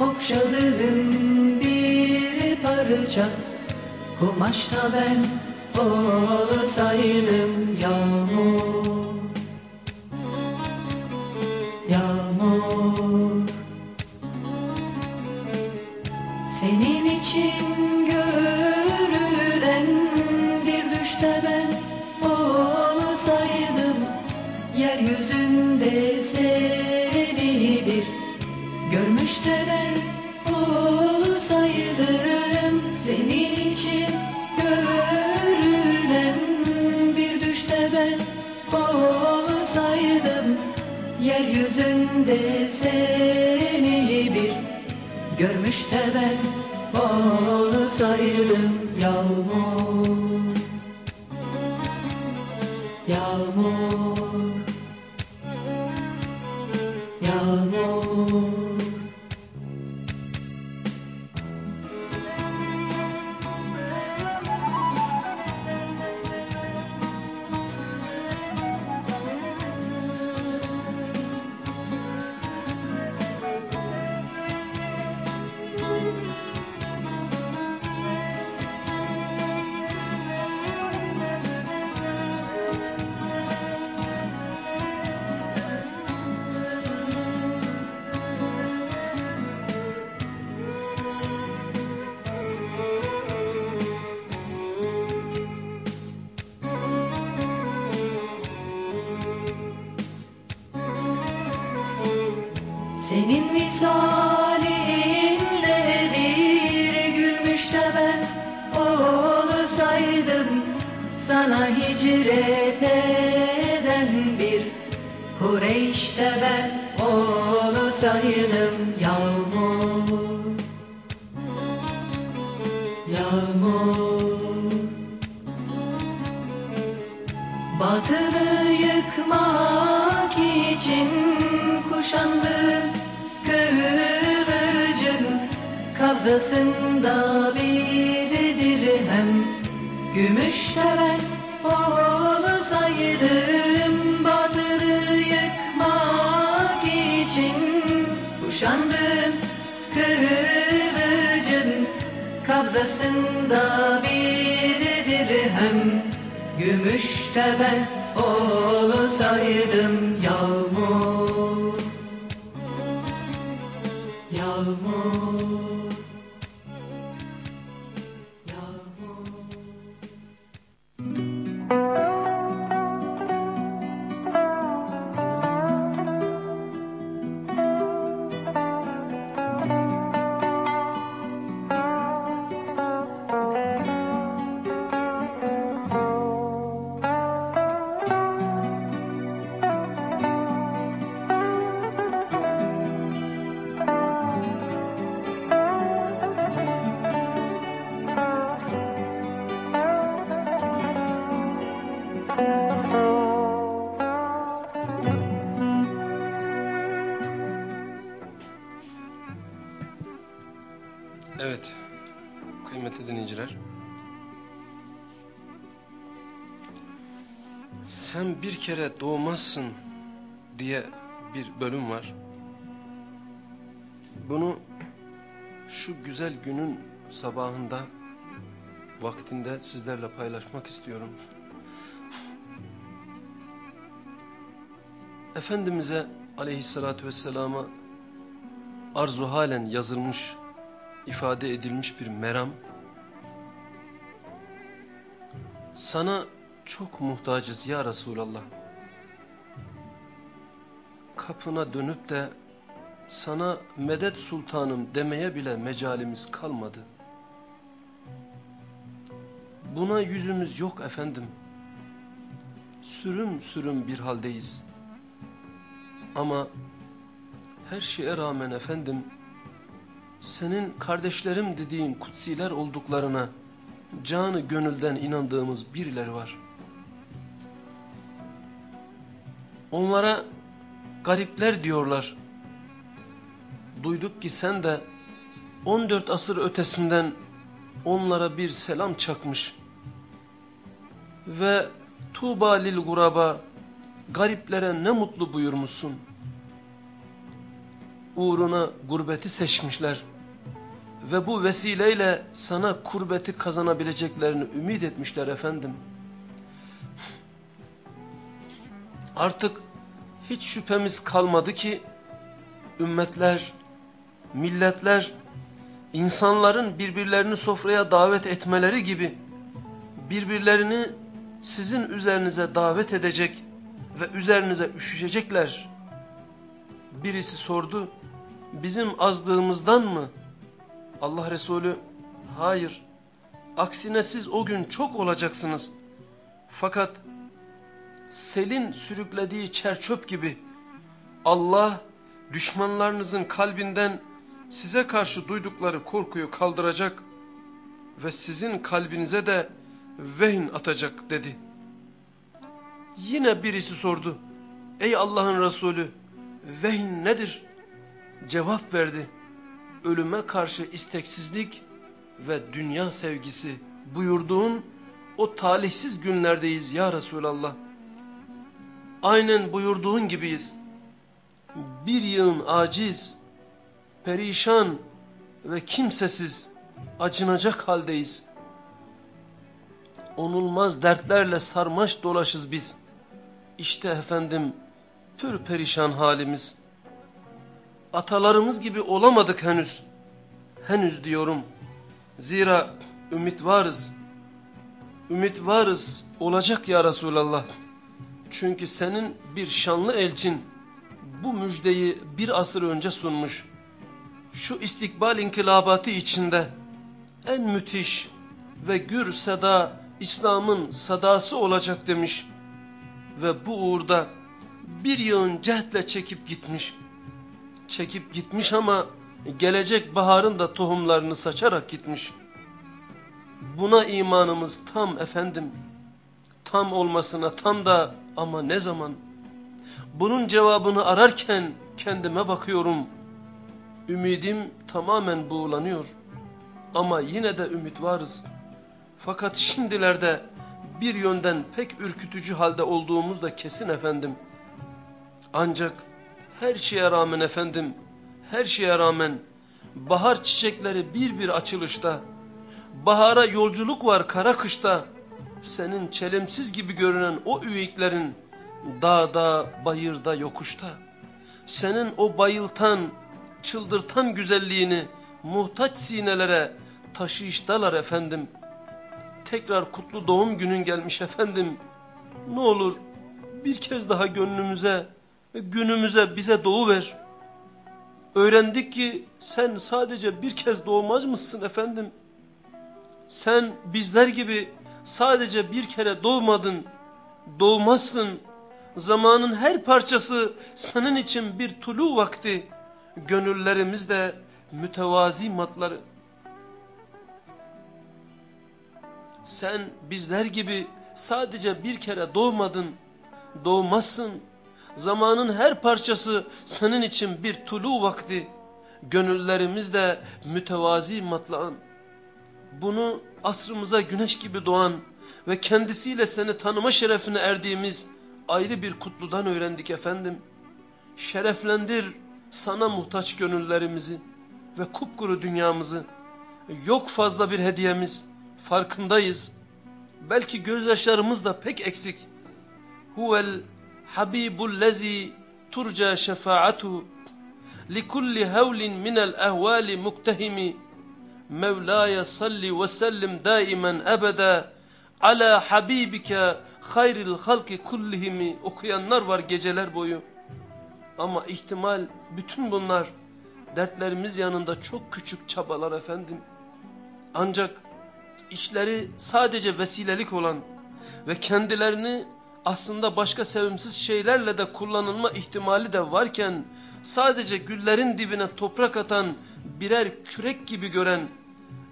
Okşadığım bir parça. Kumaşta ben olsaydım yağmur. de seni bir görmüş de ben onu saydım. ortasında bir dirhem Gümüş temel olsaydım sabahında vaktinde sizlerle paylaşmak istiyorum. Efendimiz'e aleyhissalatü vesselama arzu halen yazılmış, ifade edilmiş bir meram. Sana çok muhtacız ya Resulallah. Kapına dönüp de sana medet sultanım demeye bile mecalimiz kalmadı. Buna yüzümüz yok efendim. Sürüm sürüm bir haldeyiz. Ama her şeye rağmen efendim senin kardeşlerim dediğin kutsiler olduklarına canı gönülden inandığımız birileri var. Onlara garipler diyorlar. Duyduk ki sen de 14 asır ötesinden onlara bir selam çakmış. Ve Tuğba lil guraba gariplere ne mutlu buyurmuşsun. Uğruna gurbeti seçmişler. Ve bu vesileyle sana kurbeti kazanabileceklerini ümit etmişler efendim. Artık hiç şüphemiz kalmadı ki ümmetler, milletler, insanların birbirlerini sofraya davet etmeleri gibi birbirlerini sizin üzerinize davet edecek ve üzerinize üşüşecekler. Birisi sordu, bizim azlığımızdan mı? Allah Resulü, hayır, aksine siz o gün çok olacaksınız. Fakat selin sürüklediği çerçöp gibi Allah düşmanlarınızın kalbinden size karşı duydukları korkuyu kaldıracak ve sizin kalbinize de vehn atacak dedi. Yine birisi sordu. Ey Allah'ın Resulü vehn nedir? Cevap verdi. Ölüme karşı isteksizlik ve dünya sevgisi buyurduğun o talihsiz günlerdeyiz ya Resulallah. Aynen buyurduğun gibiyiz. Bir yığın aciz, perişan ve kimsesiz, acınacak haldeyiz. Onulmaz dertlerle sarmaş dolaşız biz. İşte efendim pür perişan halimiz. Atalarımız gibi olamadık henüz. Henüz diyorum. Zira ümit varız. Ümit varız olacak ya Resulallah. Çünkü senin bir şanlı elçin bu müjdeyi bir asır önce sunmuş. Şu istikbal inkılabatı içinde en müthiş ve gür seda İslam'ın sadası olacak demiş. Ve bu uğurda bir yığın cehdle çekip gitmiş. Çekip gitmiş ama gelecek baharın da tohumlarını saçarak gitmiş. Buna imanımız tam efendim. Tam olmasına tam da ama ne zaman? Bunun cevabını ararken kendime bakıyorum. Ümidim tamamen buğulanıyor. Ama yine de ümit varız. Fakat şimdilerde bir yönden pek ürkütücü halde olduğumuz da kesin efendim. Ancak her şeye rağmen efendim, her şeye rağmen bahar çiçekleri bir bir açılışta, bahara yolculuk var kara kışta, senin çelimsiz gibi görünen o üyüklerin dağda, bayırda, yokuşta, senin o bayıltan, çıldırtan güzelliğini muhtaç sinelere taşıyıştalar efendim. Tekrar kutlu doğum günün gelmiş efendim. Ne olur bir kez daha gönlümüze, günümüze bize doğu ver. Öğrendik ki sen sadece bir kez doğmaz mısın efendim? Sen bizler gibi sadece bir kere doğmadın, doğmazsın. Zamanın her parçası senin için bir tulu vakti. Gönüllerimizde mütevazi matları. Sen bizler gibi sadece bir kere doğmadın, doğmazsın. Zamanın her parçası senin için bir tulu vakti. Gönüllerimizde mütevazi matlağın. Bunu asrımıza güneş gibi doğan ve kendisiyle seni tanıma şerefine erdiğimiz ayrı bir kutludan öğrendik efendim. Şereflendir sana muhtaç gönüllerimizi ve kupkuru dünyamızı. Yok fazla bir hediyemiz, farkındayız. Belki gözyaşlarımız da pek eksik. Huvel habibul lezi turca şefaatu likulli havlin minel ehvali muktehimi Mevlaya salli ve sellim daimen ebeda ala habibike hayril halki kullihimi okuyanlar var geceler boyu. Ama ihtimal bütün bunlar dertlerimiz yanında çok küçük çabalar efendim. Ancak işleri sadece vesilelik olan ve kendilerini aslında başka sevimsiz şeylerle de kullanılma ihtimali de varken sadece güllerin dibine toprak atan birer kürek gibi gören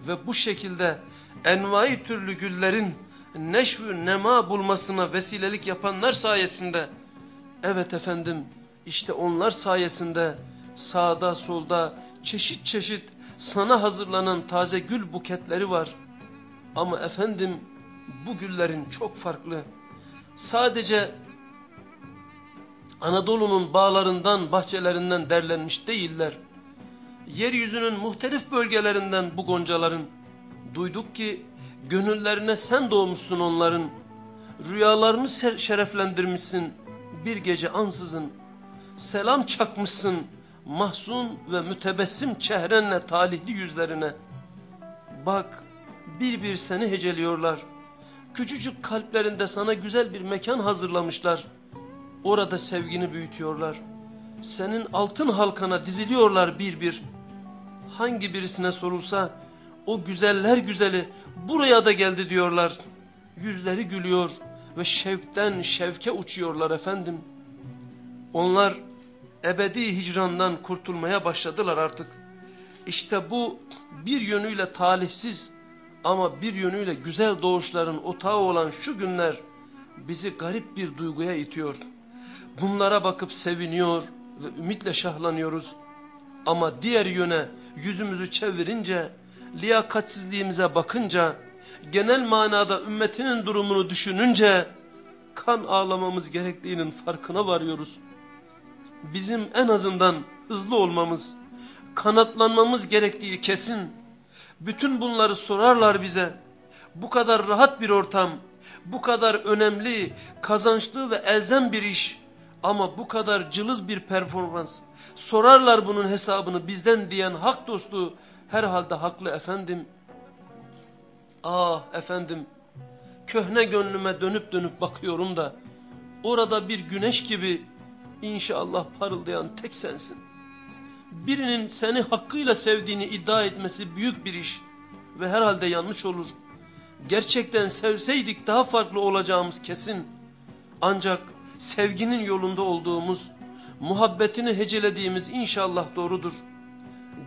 ve bu şekilde envai türlü güllerin neşvü nema bulmasına vesilelik yapanlar sayesinde evet efendim işte onlar sayesinde sağda solda çeşit çeşit sana hazırlanan taze gül buketleri var. Ama efendim bu güllerin çok farklı. Sadece Anadolu'nun bağlarından, bahçelerinden derlenmiş değiller. Yeryüzünün muhtelif bölgelerinden bu goncaların. Duyduk ki gönüllerine sen doğmuşsun onların. Rüyalarını şereflendirmişsin bir gece ansızın. Selam çakmışsın mahzun ve mütebessim çehrenle talihli yüzlerine. Bak bir bir seni heceliyorlar. Küçücük kalplerinde sana güzel bir mekan hazırlamışlar. Orada sevgini büyütüyorlar. Senin altın halkana diziliyorlar bir bir. Hangi birisine sorulsa o güzeller güzeli buraya da geldi diyorlar. Yüzleri gülüyor ve şevkten şevke uçuyorlar efendim. Onlar ebedi hicrandan kurtulmaya başladılar artık. İşte bu bir yönüyle talihsiz ama bir yönüyle güzel doğuşların otağı olan şu günler bizi garip bir duyguya itiyor. Bunlara bakıp seviniyor ve ümitle şahlanıyoruz. Ama diğer yöne yüzümüzü çevirince, liyakatsizliğimize bakınca, genel manada ümmetinin durumunu düşününce kan ağlamamız gerektiğinin farkına varıyoruz bizim en azından hızlı olmamız, kanatlanmamız gerektiği kesin. Bütün bunları sorarlar bize. Bu kadar rahat bir ortam, bu kadar önemli, kazançlı ve elzem bir iş ama bu kadar cılız bir performans. Sorarlar bunun hesabını bizden diyen hak dostu herhalde haklı efendim. Ah efendim, köhne gönlüme dönüp dönüp bakıyorum da orada bir güneş gibi İnşallah parıldayan tek sensin. Birinin seni hakkıyla sevdiğini iddia etmesi büyük bir iş ve herhalde yanlış olur. Gerçekten sevseydik daha farklı olacağımız kesin. Ancak sevginin yolunda olduğumuz, muhabbetini hecelediğimiz inşallah doğrudur.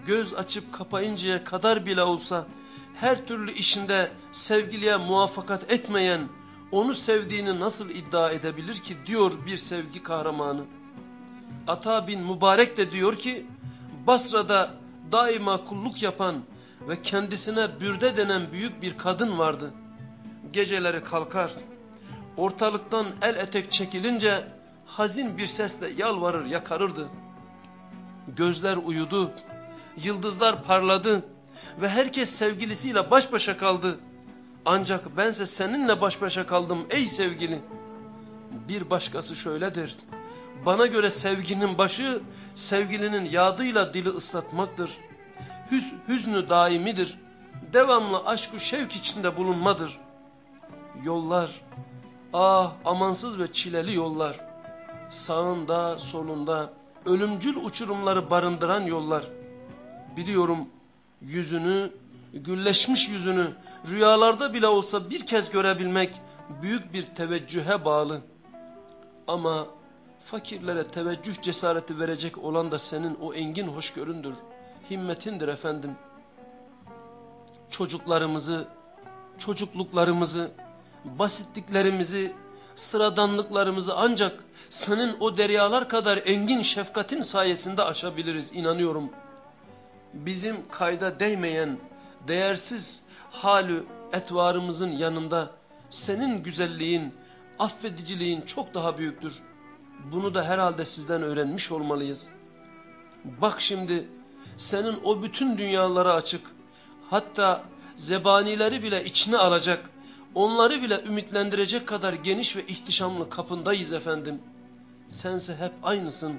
Göz açıp kapayıncaya kadar bile olsa her türlü işinde sevgiliye muvaffakat etmeyen, onu sevdiğini nasıl iddia edebilir ki diyor bir sevgi kahramanı. Ata bin Mübarek de diyor ki Basra'da daima kulluk yapan ve kendisine bürde denen büyük bir kadın vardı. Geceleri kalkar, ortalıktan el etek çekilince hazin bir sesle yalvarır yakarırdı. Gözler uyudu, yıldızlar parladı ve herkes sevgilisiyle baş başa kaldı. Ancak bense seninle baş başa kaldım ey sevgili. Bir başkası şöyledir. Bana göre sevginin başı sevgilinin yadıyla dili ıslatmaktır. Hüz, hüznü daimidir. Devamlı aşkı şevk içinde bulunmadır. Yollar, ah amansız ve çileli yollar. Sağında, solunda ölümcül uçurumları barındıran yollar. Biliyorum yüzünü, gülleşmiş yüzünü rüyalarda bile olsa bir kez görebilmek büyük bir teveccühe bağlı. Ama Fakirlere teveccüh cesareti verecek olan da senin o engin hoşgöründür, himmetindir efendim. Çocuklarımızı, çocukluklarımızı, basitliklerimizi, sıradanlıklarımızı ancak senin o deryalar kadar engin şefkatin sayesinde aşabiliriz inanıyorum. Bizim kayda değmeyen, değersiz, halü etvarımızın yanında senin güzelliğin, affediciliğin çok daha büyüktür. Bunu da herhalde sizden öğrenmiş olmalıyız. Bak şimdi senin o bütün dünyalara açık, hatta zebanileri bile içine alacak, onları bile ümitlendirecek kadar geniş ve ihtişamlı kapındayız efendim. Sense hep aynısın,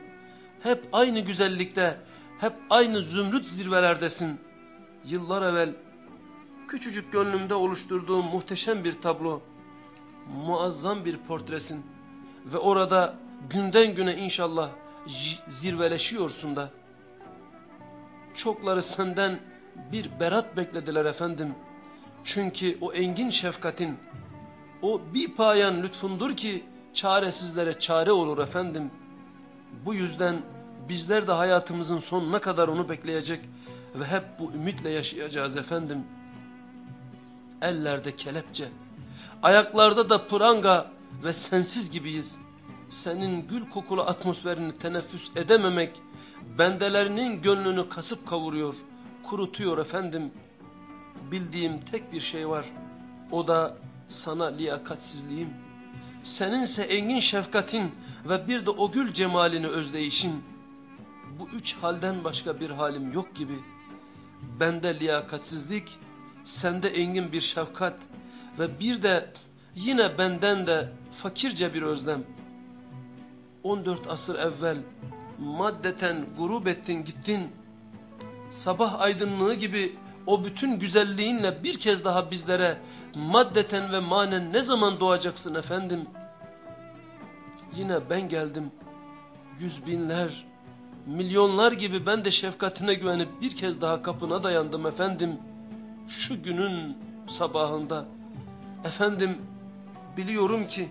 hep aynı güzellikte, hep aynı zümrüt zirvelerdesin. Yıllar evvel küçücük gönlümde oluşturduğum muhteşem bir tablo, muazzam bir portresin ve orada günden güne inşallah zirveleşiyorsun da. Çokları senden bir berat beklediler efendim. Çünkü o engin şefkatin, o bir payan lütfundur ki çaresizlere çare olur efendim. Bu yüzden bizler de hayatımızın sonuna kadar onu bekleyecek ve hep bu ümitle yaşayacağız efendim. Ellerde kelepçe, ayaklarda da pranga ve sensiz gibiyiz. Senin gül kokulu atmosferini teneffüs edememek, bendelerinin gönlünü kasıp kavuruyor, kurutuyor efendim. Bildiğim tek bir şey var, o da sana liyakatsizliğim. Seninse engin şefkatin ve bir de o gül cemalini özleyişin. Bu üç halden başka bir halim yok gibi. Bende liyakatsizlik, sende engin bir şefkat ve bir de yine benden de fakirce bir özlem. 14 asır evvel maddeten grup ettin gittin. Sabah aydınlığı gibi o bütün güzelliğinle bir kez daha bizlere maddeten ve manen ne zaman doğacaksın efendim? Yine ben geldim. Yüz binler, milyonlar gibi ben de şefkatine güvenip bir kez daha kapına dayandım efendim. Şu günün sabahında. Efendim biliyorum ki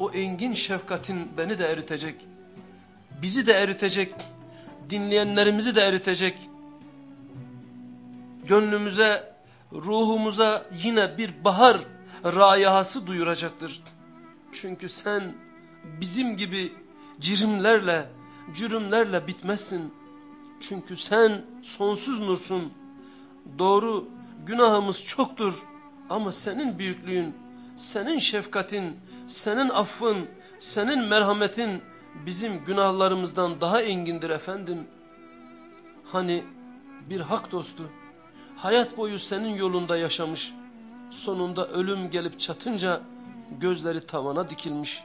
o engin şefkatin beni de eritecek. Bizi de eritecek. Dinleyenlerimizi de eritecek. Gönlümüze, ruhumuza yine bir bahar rayahası duyuracaktır. Çünkü sen bizim gibi cirimlerle, cürümlerle bitmezsin. Çünkü sen sonsuz nursun. Doğru günahımız çoktur ama senin büyüklüğün, senin şefkatin, senin affın, senin merhametin bizim günahlarımızdan daha engindir efendim. Hani bir hak dostu, hayat boyu senin yolunda yaşamış, sonunda ölüm gelip çatınca gözleri tavana dikilmiş,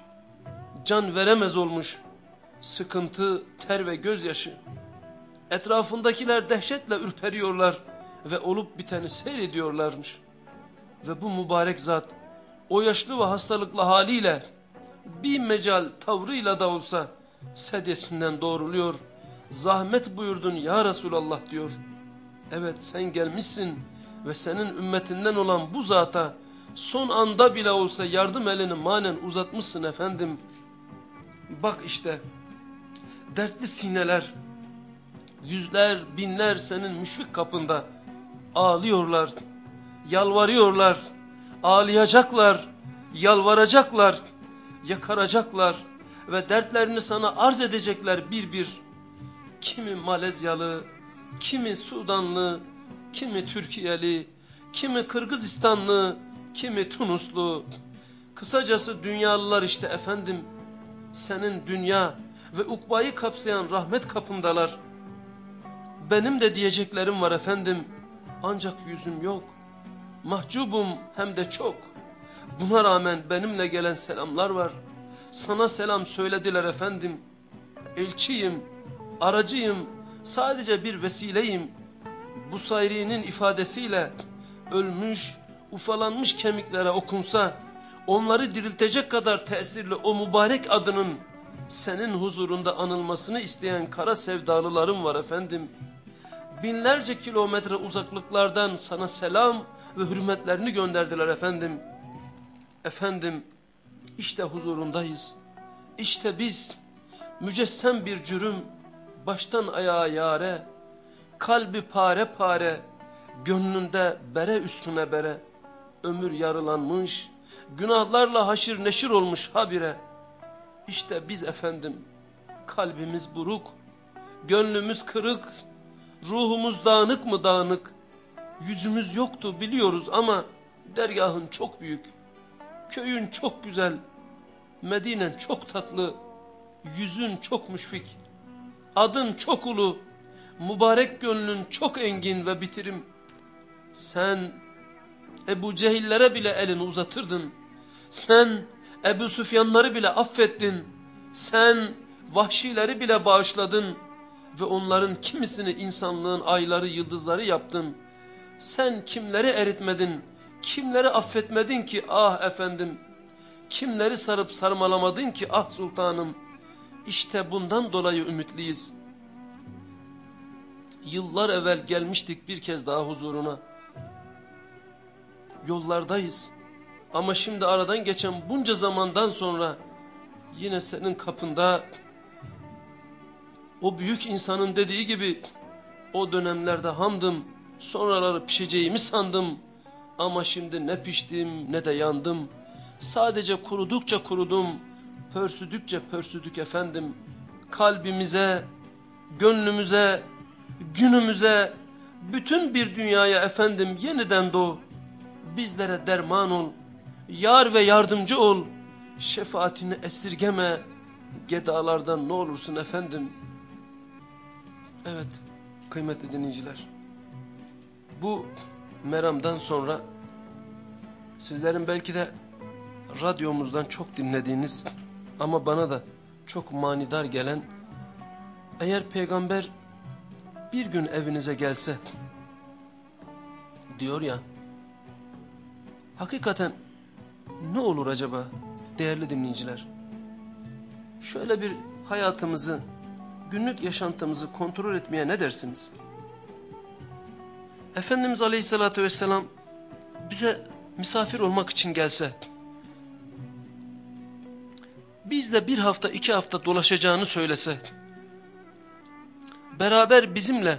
can veremez olmuş, sıkıntı, ter ve gözyaşı. Etrafındakiler dehşetle ürperiyorlar ve olup biteni seyrediyorlarmış. Ve bu mübarek zat, o yaşlı ve hastalıklı haliyle bir mecal tavrıyla da olsa sedyesinden doğruluyor. Zahmet buyurdun ya Resulallah diyor. Evet sen gelmişsin ve senin ümmetinden olan bu zata son anda bile olsa yardım elini manen uzatmışsın efendim. Bak işte dertli sineler, yüzler, binler senin müşfik kapında ağlıyorlar, yalvarıyorlar ağlayacaklar, yalvaracaklar, yakaracaklar ve dertlerini sana arz edecekler bir bir. Kimi Malezyalı, kimi Sudanlı, kimi Türkiyeli, kimi Kırgızistanlı, kimi Tunuslu. Kısacası dünyalılar işte efendim. Senin dünya ve ukbayı kapsayan rahmet kapındalar. Benim de diyeceklerim var efendim. Ancak yüzüm yok. Mahcubum hem de çok. Buna rağmen benimle gelen selamlar var. Sana selam söylediler efendim. Elçiyim, aracıyım, sadece bir vesileyim. Bu sayrinin ifadesiyle ölmüş, ufalanmış kemiklere okunsa, onları diriltecek kadar tesirli o mübarek adının senin huzurunda anılmasını isteyen kara sevdalılarım var efendim. Binlerce kilometre uzaklıklardan sana selam ve hürmetlerini gönderdiler efendim. Efendim işte huzurundayız. İşte biz mücessem bir cürüm baştan ayağa yare, kalbi pare pare, gönlünde bere üstüne bere, ömür yarılanmış, günahlarla haşir neşir olmuş habire. İşte biz efendim, kalbimiz buruk, gönlümüz kırık, ruhumuz dağınık mı dağınık, Yüzümüz yoktu biliyoruz ama dergahın çok büyük. Köyün çok güzel. Medinen çok tatlı. Yüzün çok müşfik. Adın çok ulu. Mübarek gönlün çok engin ve bitirim. Sen Ebu Cehillere bile elini uzatırdın. Sen Ebu Süfyanları bile affettin. Sen vahşileri bile bağışladın. Ve onların kimisini insanlığın ayları yıldızları yaptın. Sen kimleri eritmedin, kimleri affetmedin ki ah efendim. Kimleri sarıp sarmalamadın ki ah sultanım. İşte bundan dolayı ümitliyiz. Yıllar evvel gelmiştik bir kez daha huzuruna. Yollardayız. Ama şimdi aradan geçen bunca zamandan sonra yine senin kapında o büyük insanın dediği gibi o dönemlerde hamdım, sonraları pişeceğimi sandım. Ama şimdi ne piştim ne de yandım. Sadece kurudukça kurudum, pörsüdükçe pörsüdük efendim. Kalbimize, gönlümüze, günümüze, bütün bir dünyaya efendim yeniden doğ. Bizlere derman ol, yar ve yardımcı ol. Şefaatini esirgeme, gedalardan ne olursun efendim. Evet, kıymetli dinleyiciler. Bu meramdan sonra sizlerin belki de radyomuzdan çok dinlediğiniz ama bana da çok manidar gelen eğer peygamber bir gün evinize gelse diyor ya hakikaten ne olur acaba değerli dinleyiciler şöyle bir hayatımızı günlük yaşantımızı kontrol etmeye ne dersiniz? Efendimiz Aleyhisselatü Vesselam bize misafir olmak için gelse, bizle bir hafta iki hafta dolaşacağını söylese, beraber bizimle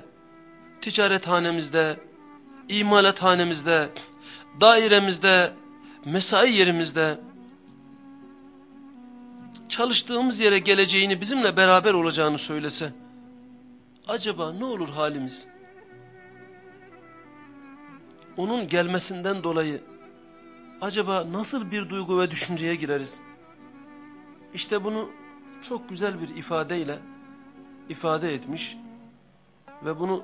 ticarethanemizde, imalathanemizde, dairemizde, mesai yerimizde, çalıştığımız yere geleceğini bizimle beraber olacağını söylese, acaba ne olur halimiz? Onun gelmesinden dolayı acaba nasıl bir duygu ve düşünceye gireriz? İşte bunu çok güzel bir ifadeyle ifade etmiş ve bunu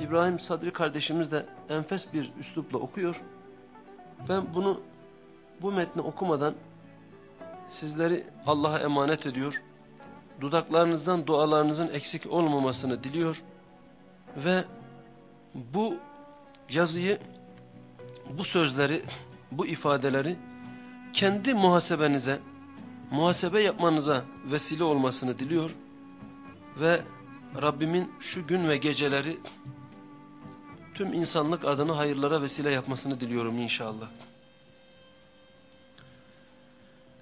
İbrahim Sadri kardeşimiz de enfes bir üslupla okuyor. Ben bunu bu metni okumadan sizleri Allah'a emanet ediyor. Dudaklarınızdan dualarınızın eksik olmamasını diliyor. Ve bu yazıyı, bu sözleri, bu ifadeleri kendi muhasebenize, muhasebe yapmanıza vesile olmasını diliyor. Ve Rabbimin şu gün ve geceleri tüm insanlık adına hayırlara vesile yapmasını diliyorum inşallah.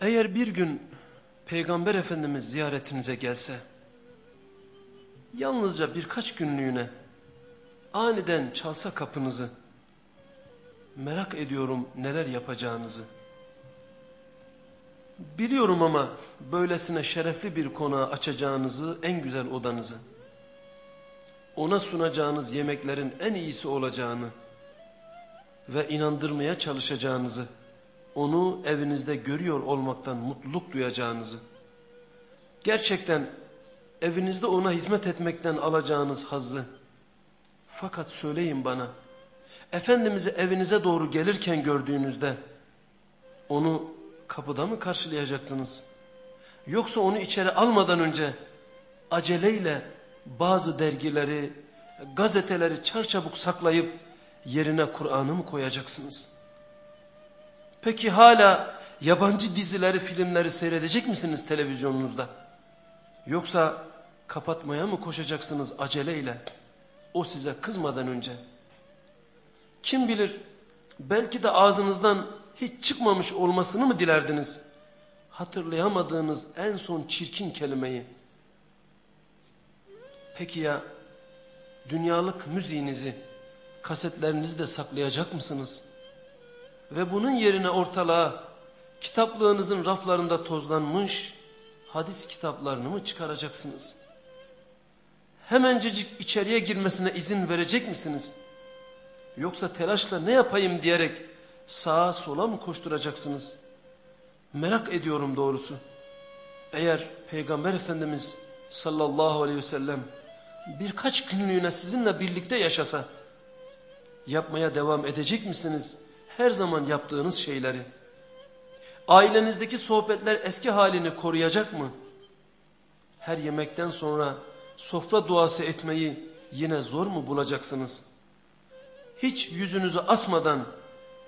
Eğer bir gün Peygamber Efendimiz ziyaretinize gelse, yalnızca birkaç günlüğüne aniden çalsa kapınızı, merak ediyorum neler yapacağınızı. Biliyorum ama böylesine şerefli bir konağı açacağınızı, en güzel odanızı, ona sunacağınız yemeklerin en iyisi olacağını ve inandırmaya çalışacağınızı, onu evinizde görüyor olmaktan mutluluk duyacağınızı, gerçekten evinizde ona hizmet etmekten alacağınız hazzı, fakat söyleyin bana, Efendimiz'i evinize doğru gelirken gördüğünüzde, onu kapıda mı karşılayacaktınız? Yoksa onu içeri almadan önce aceleyle bazı dergileri, gazeteleri çarçabuk saklayıp yerine Kur'an'ı mı koyacaksınız? Peki hala yabancı dizileri, filmleri seyredecek misiniz televizyonunuzda? Yoksa kapatmaya mı koşacaksınız aceleyle? O size kızmadan önce. Kim bilir belki de ağzınızdan hiç çıkmamış olmasını mı dilerdiniz? Hatırlayamadığınız en son çirkin kelimeyi. Peki ya dünyalık müziğinizi, kasetlerinizi de saklayacak mısınız? Ve bunun yerine ortalığa kitaplığınızın raflarında tozlanmış hadis kitaplarını mı çıkaracaksınız? Hemencecik içeriye girmesine izin verecek misiniz? Yoksa telaşla ne yapayım diyerek sağa sola mı koşturacaksınız? Merak ediyorum doğrusu. Eğer Peygamber Efendimiz sallallahu aleyhi ve sellem birkaç günlüğüne sizinle birlikte yaşasa, yapmaya devam edecek misiniz her zaman yaptığınız şeyleri? Ailenizdeki sohbetler eski halini koruyacak mı? Her yemekten sonra sofra duası etmeyi yine zor mu bulacaksınız? Hiç yüzünüzü asmadan,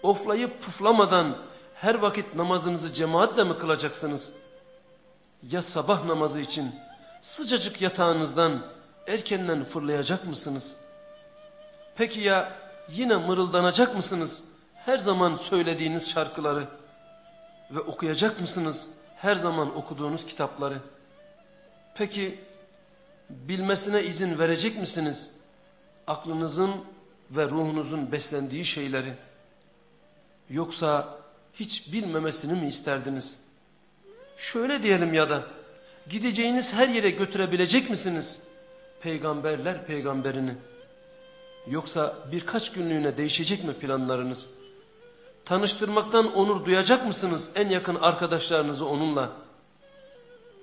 oflayıp puflamadan her vakit namazınızı cemaatle mi kılacaksınız? Ya sabah namazı için sıcacık yatağınızdan erkenden fırlayacak mısınız? Peki ya yine mırıldanacak mısınız her zaman söylediğiniz şarkıları? Ve okuyacak mısınız her zaman okuduğunuz kitapları? Peki bilmesine izin verecek misiniz? Aklınızın ve ruhunuzun beslendiği şeyleri. Yoksa hiç bilmemesini mi isterdiniz? Şöyle diyelim ya da gideceğiniz her yere götürebilecek misiniz? Peygamberler peygamberini. Yoksa birkaç günlüğüne değişecek mi planlarınız? Tanıştırmaktan onur duyacak mısınız en yakın arkadaşlarınızı onunla?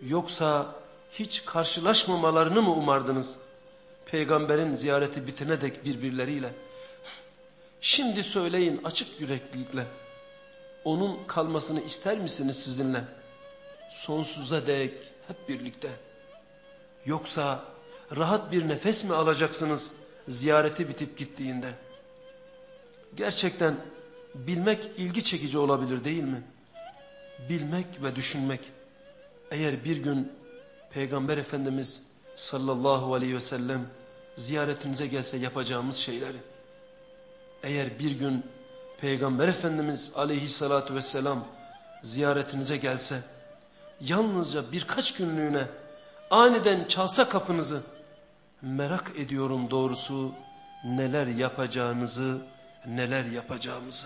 Yoksa hiç karşılaşmamalarını mı umardınız? Peygamberin ziyareti bitene dek birbirleriyle. Şimdi söyleyin açık yüreklilikle. Onun kalmasını ister misiniz sizinle? Sonsuza dek hep birlikte. Yoksa rahat bir nefes mi alacaksınız ziyareti bitip gittiğinde? Gerçekten bilmek ilgi çekici olabilir değil mi? Bilmek ve düşünmek. Eğer bir gün Peygamber Efendimiz sallallahu aleyhi ve sellem ziyaretinize gelse yapacağımız şeyleri. Eğer bir gün Peygamber Efendimiz aleyhissalatu vesselam ziyaretinize gelse yalnızca birkaç günlüğüne aniden çalsa kapınızı merak ediyorum doğrusu neler yapacağınızı neler yapacağımızı.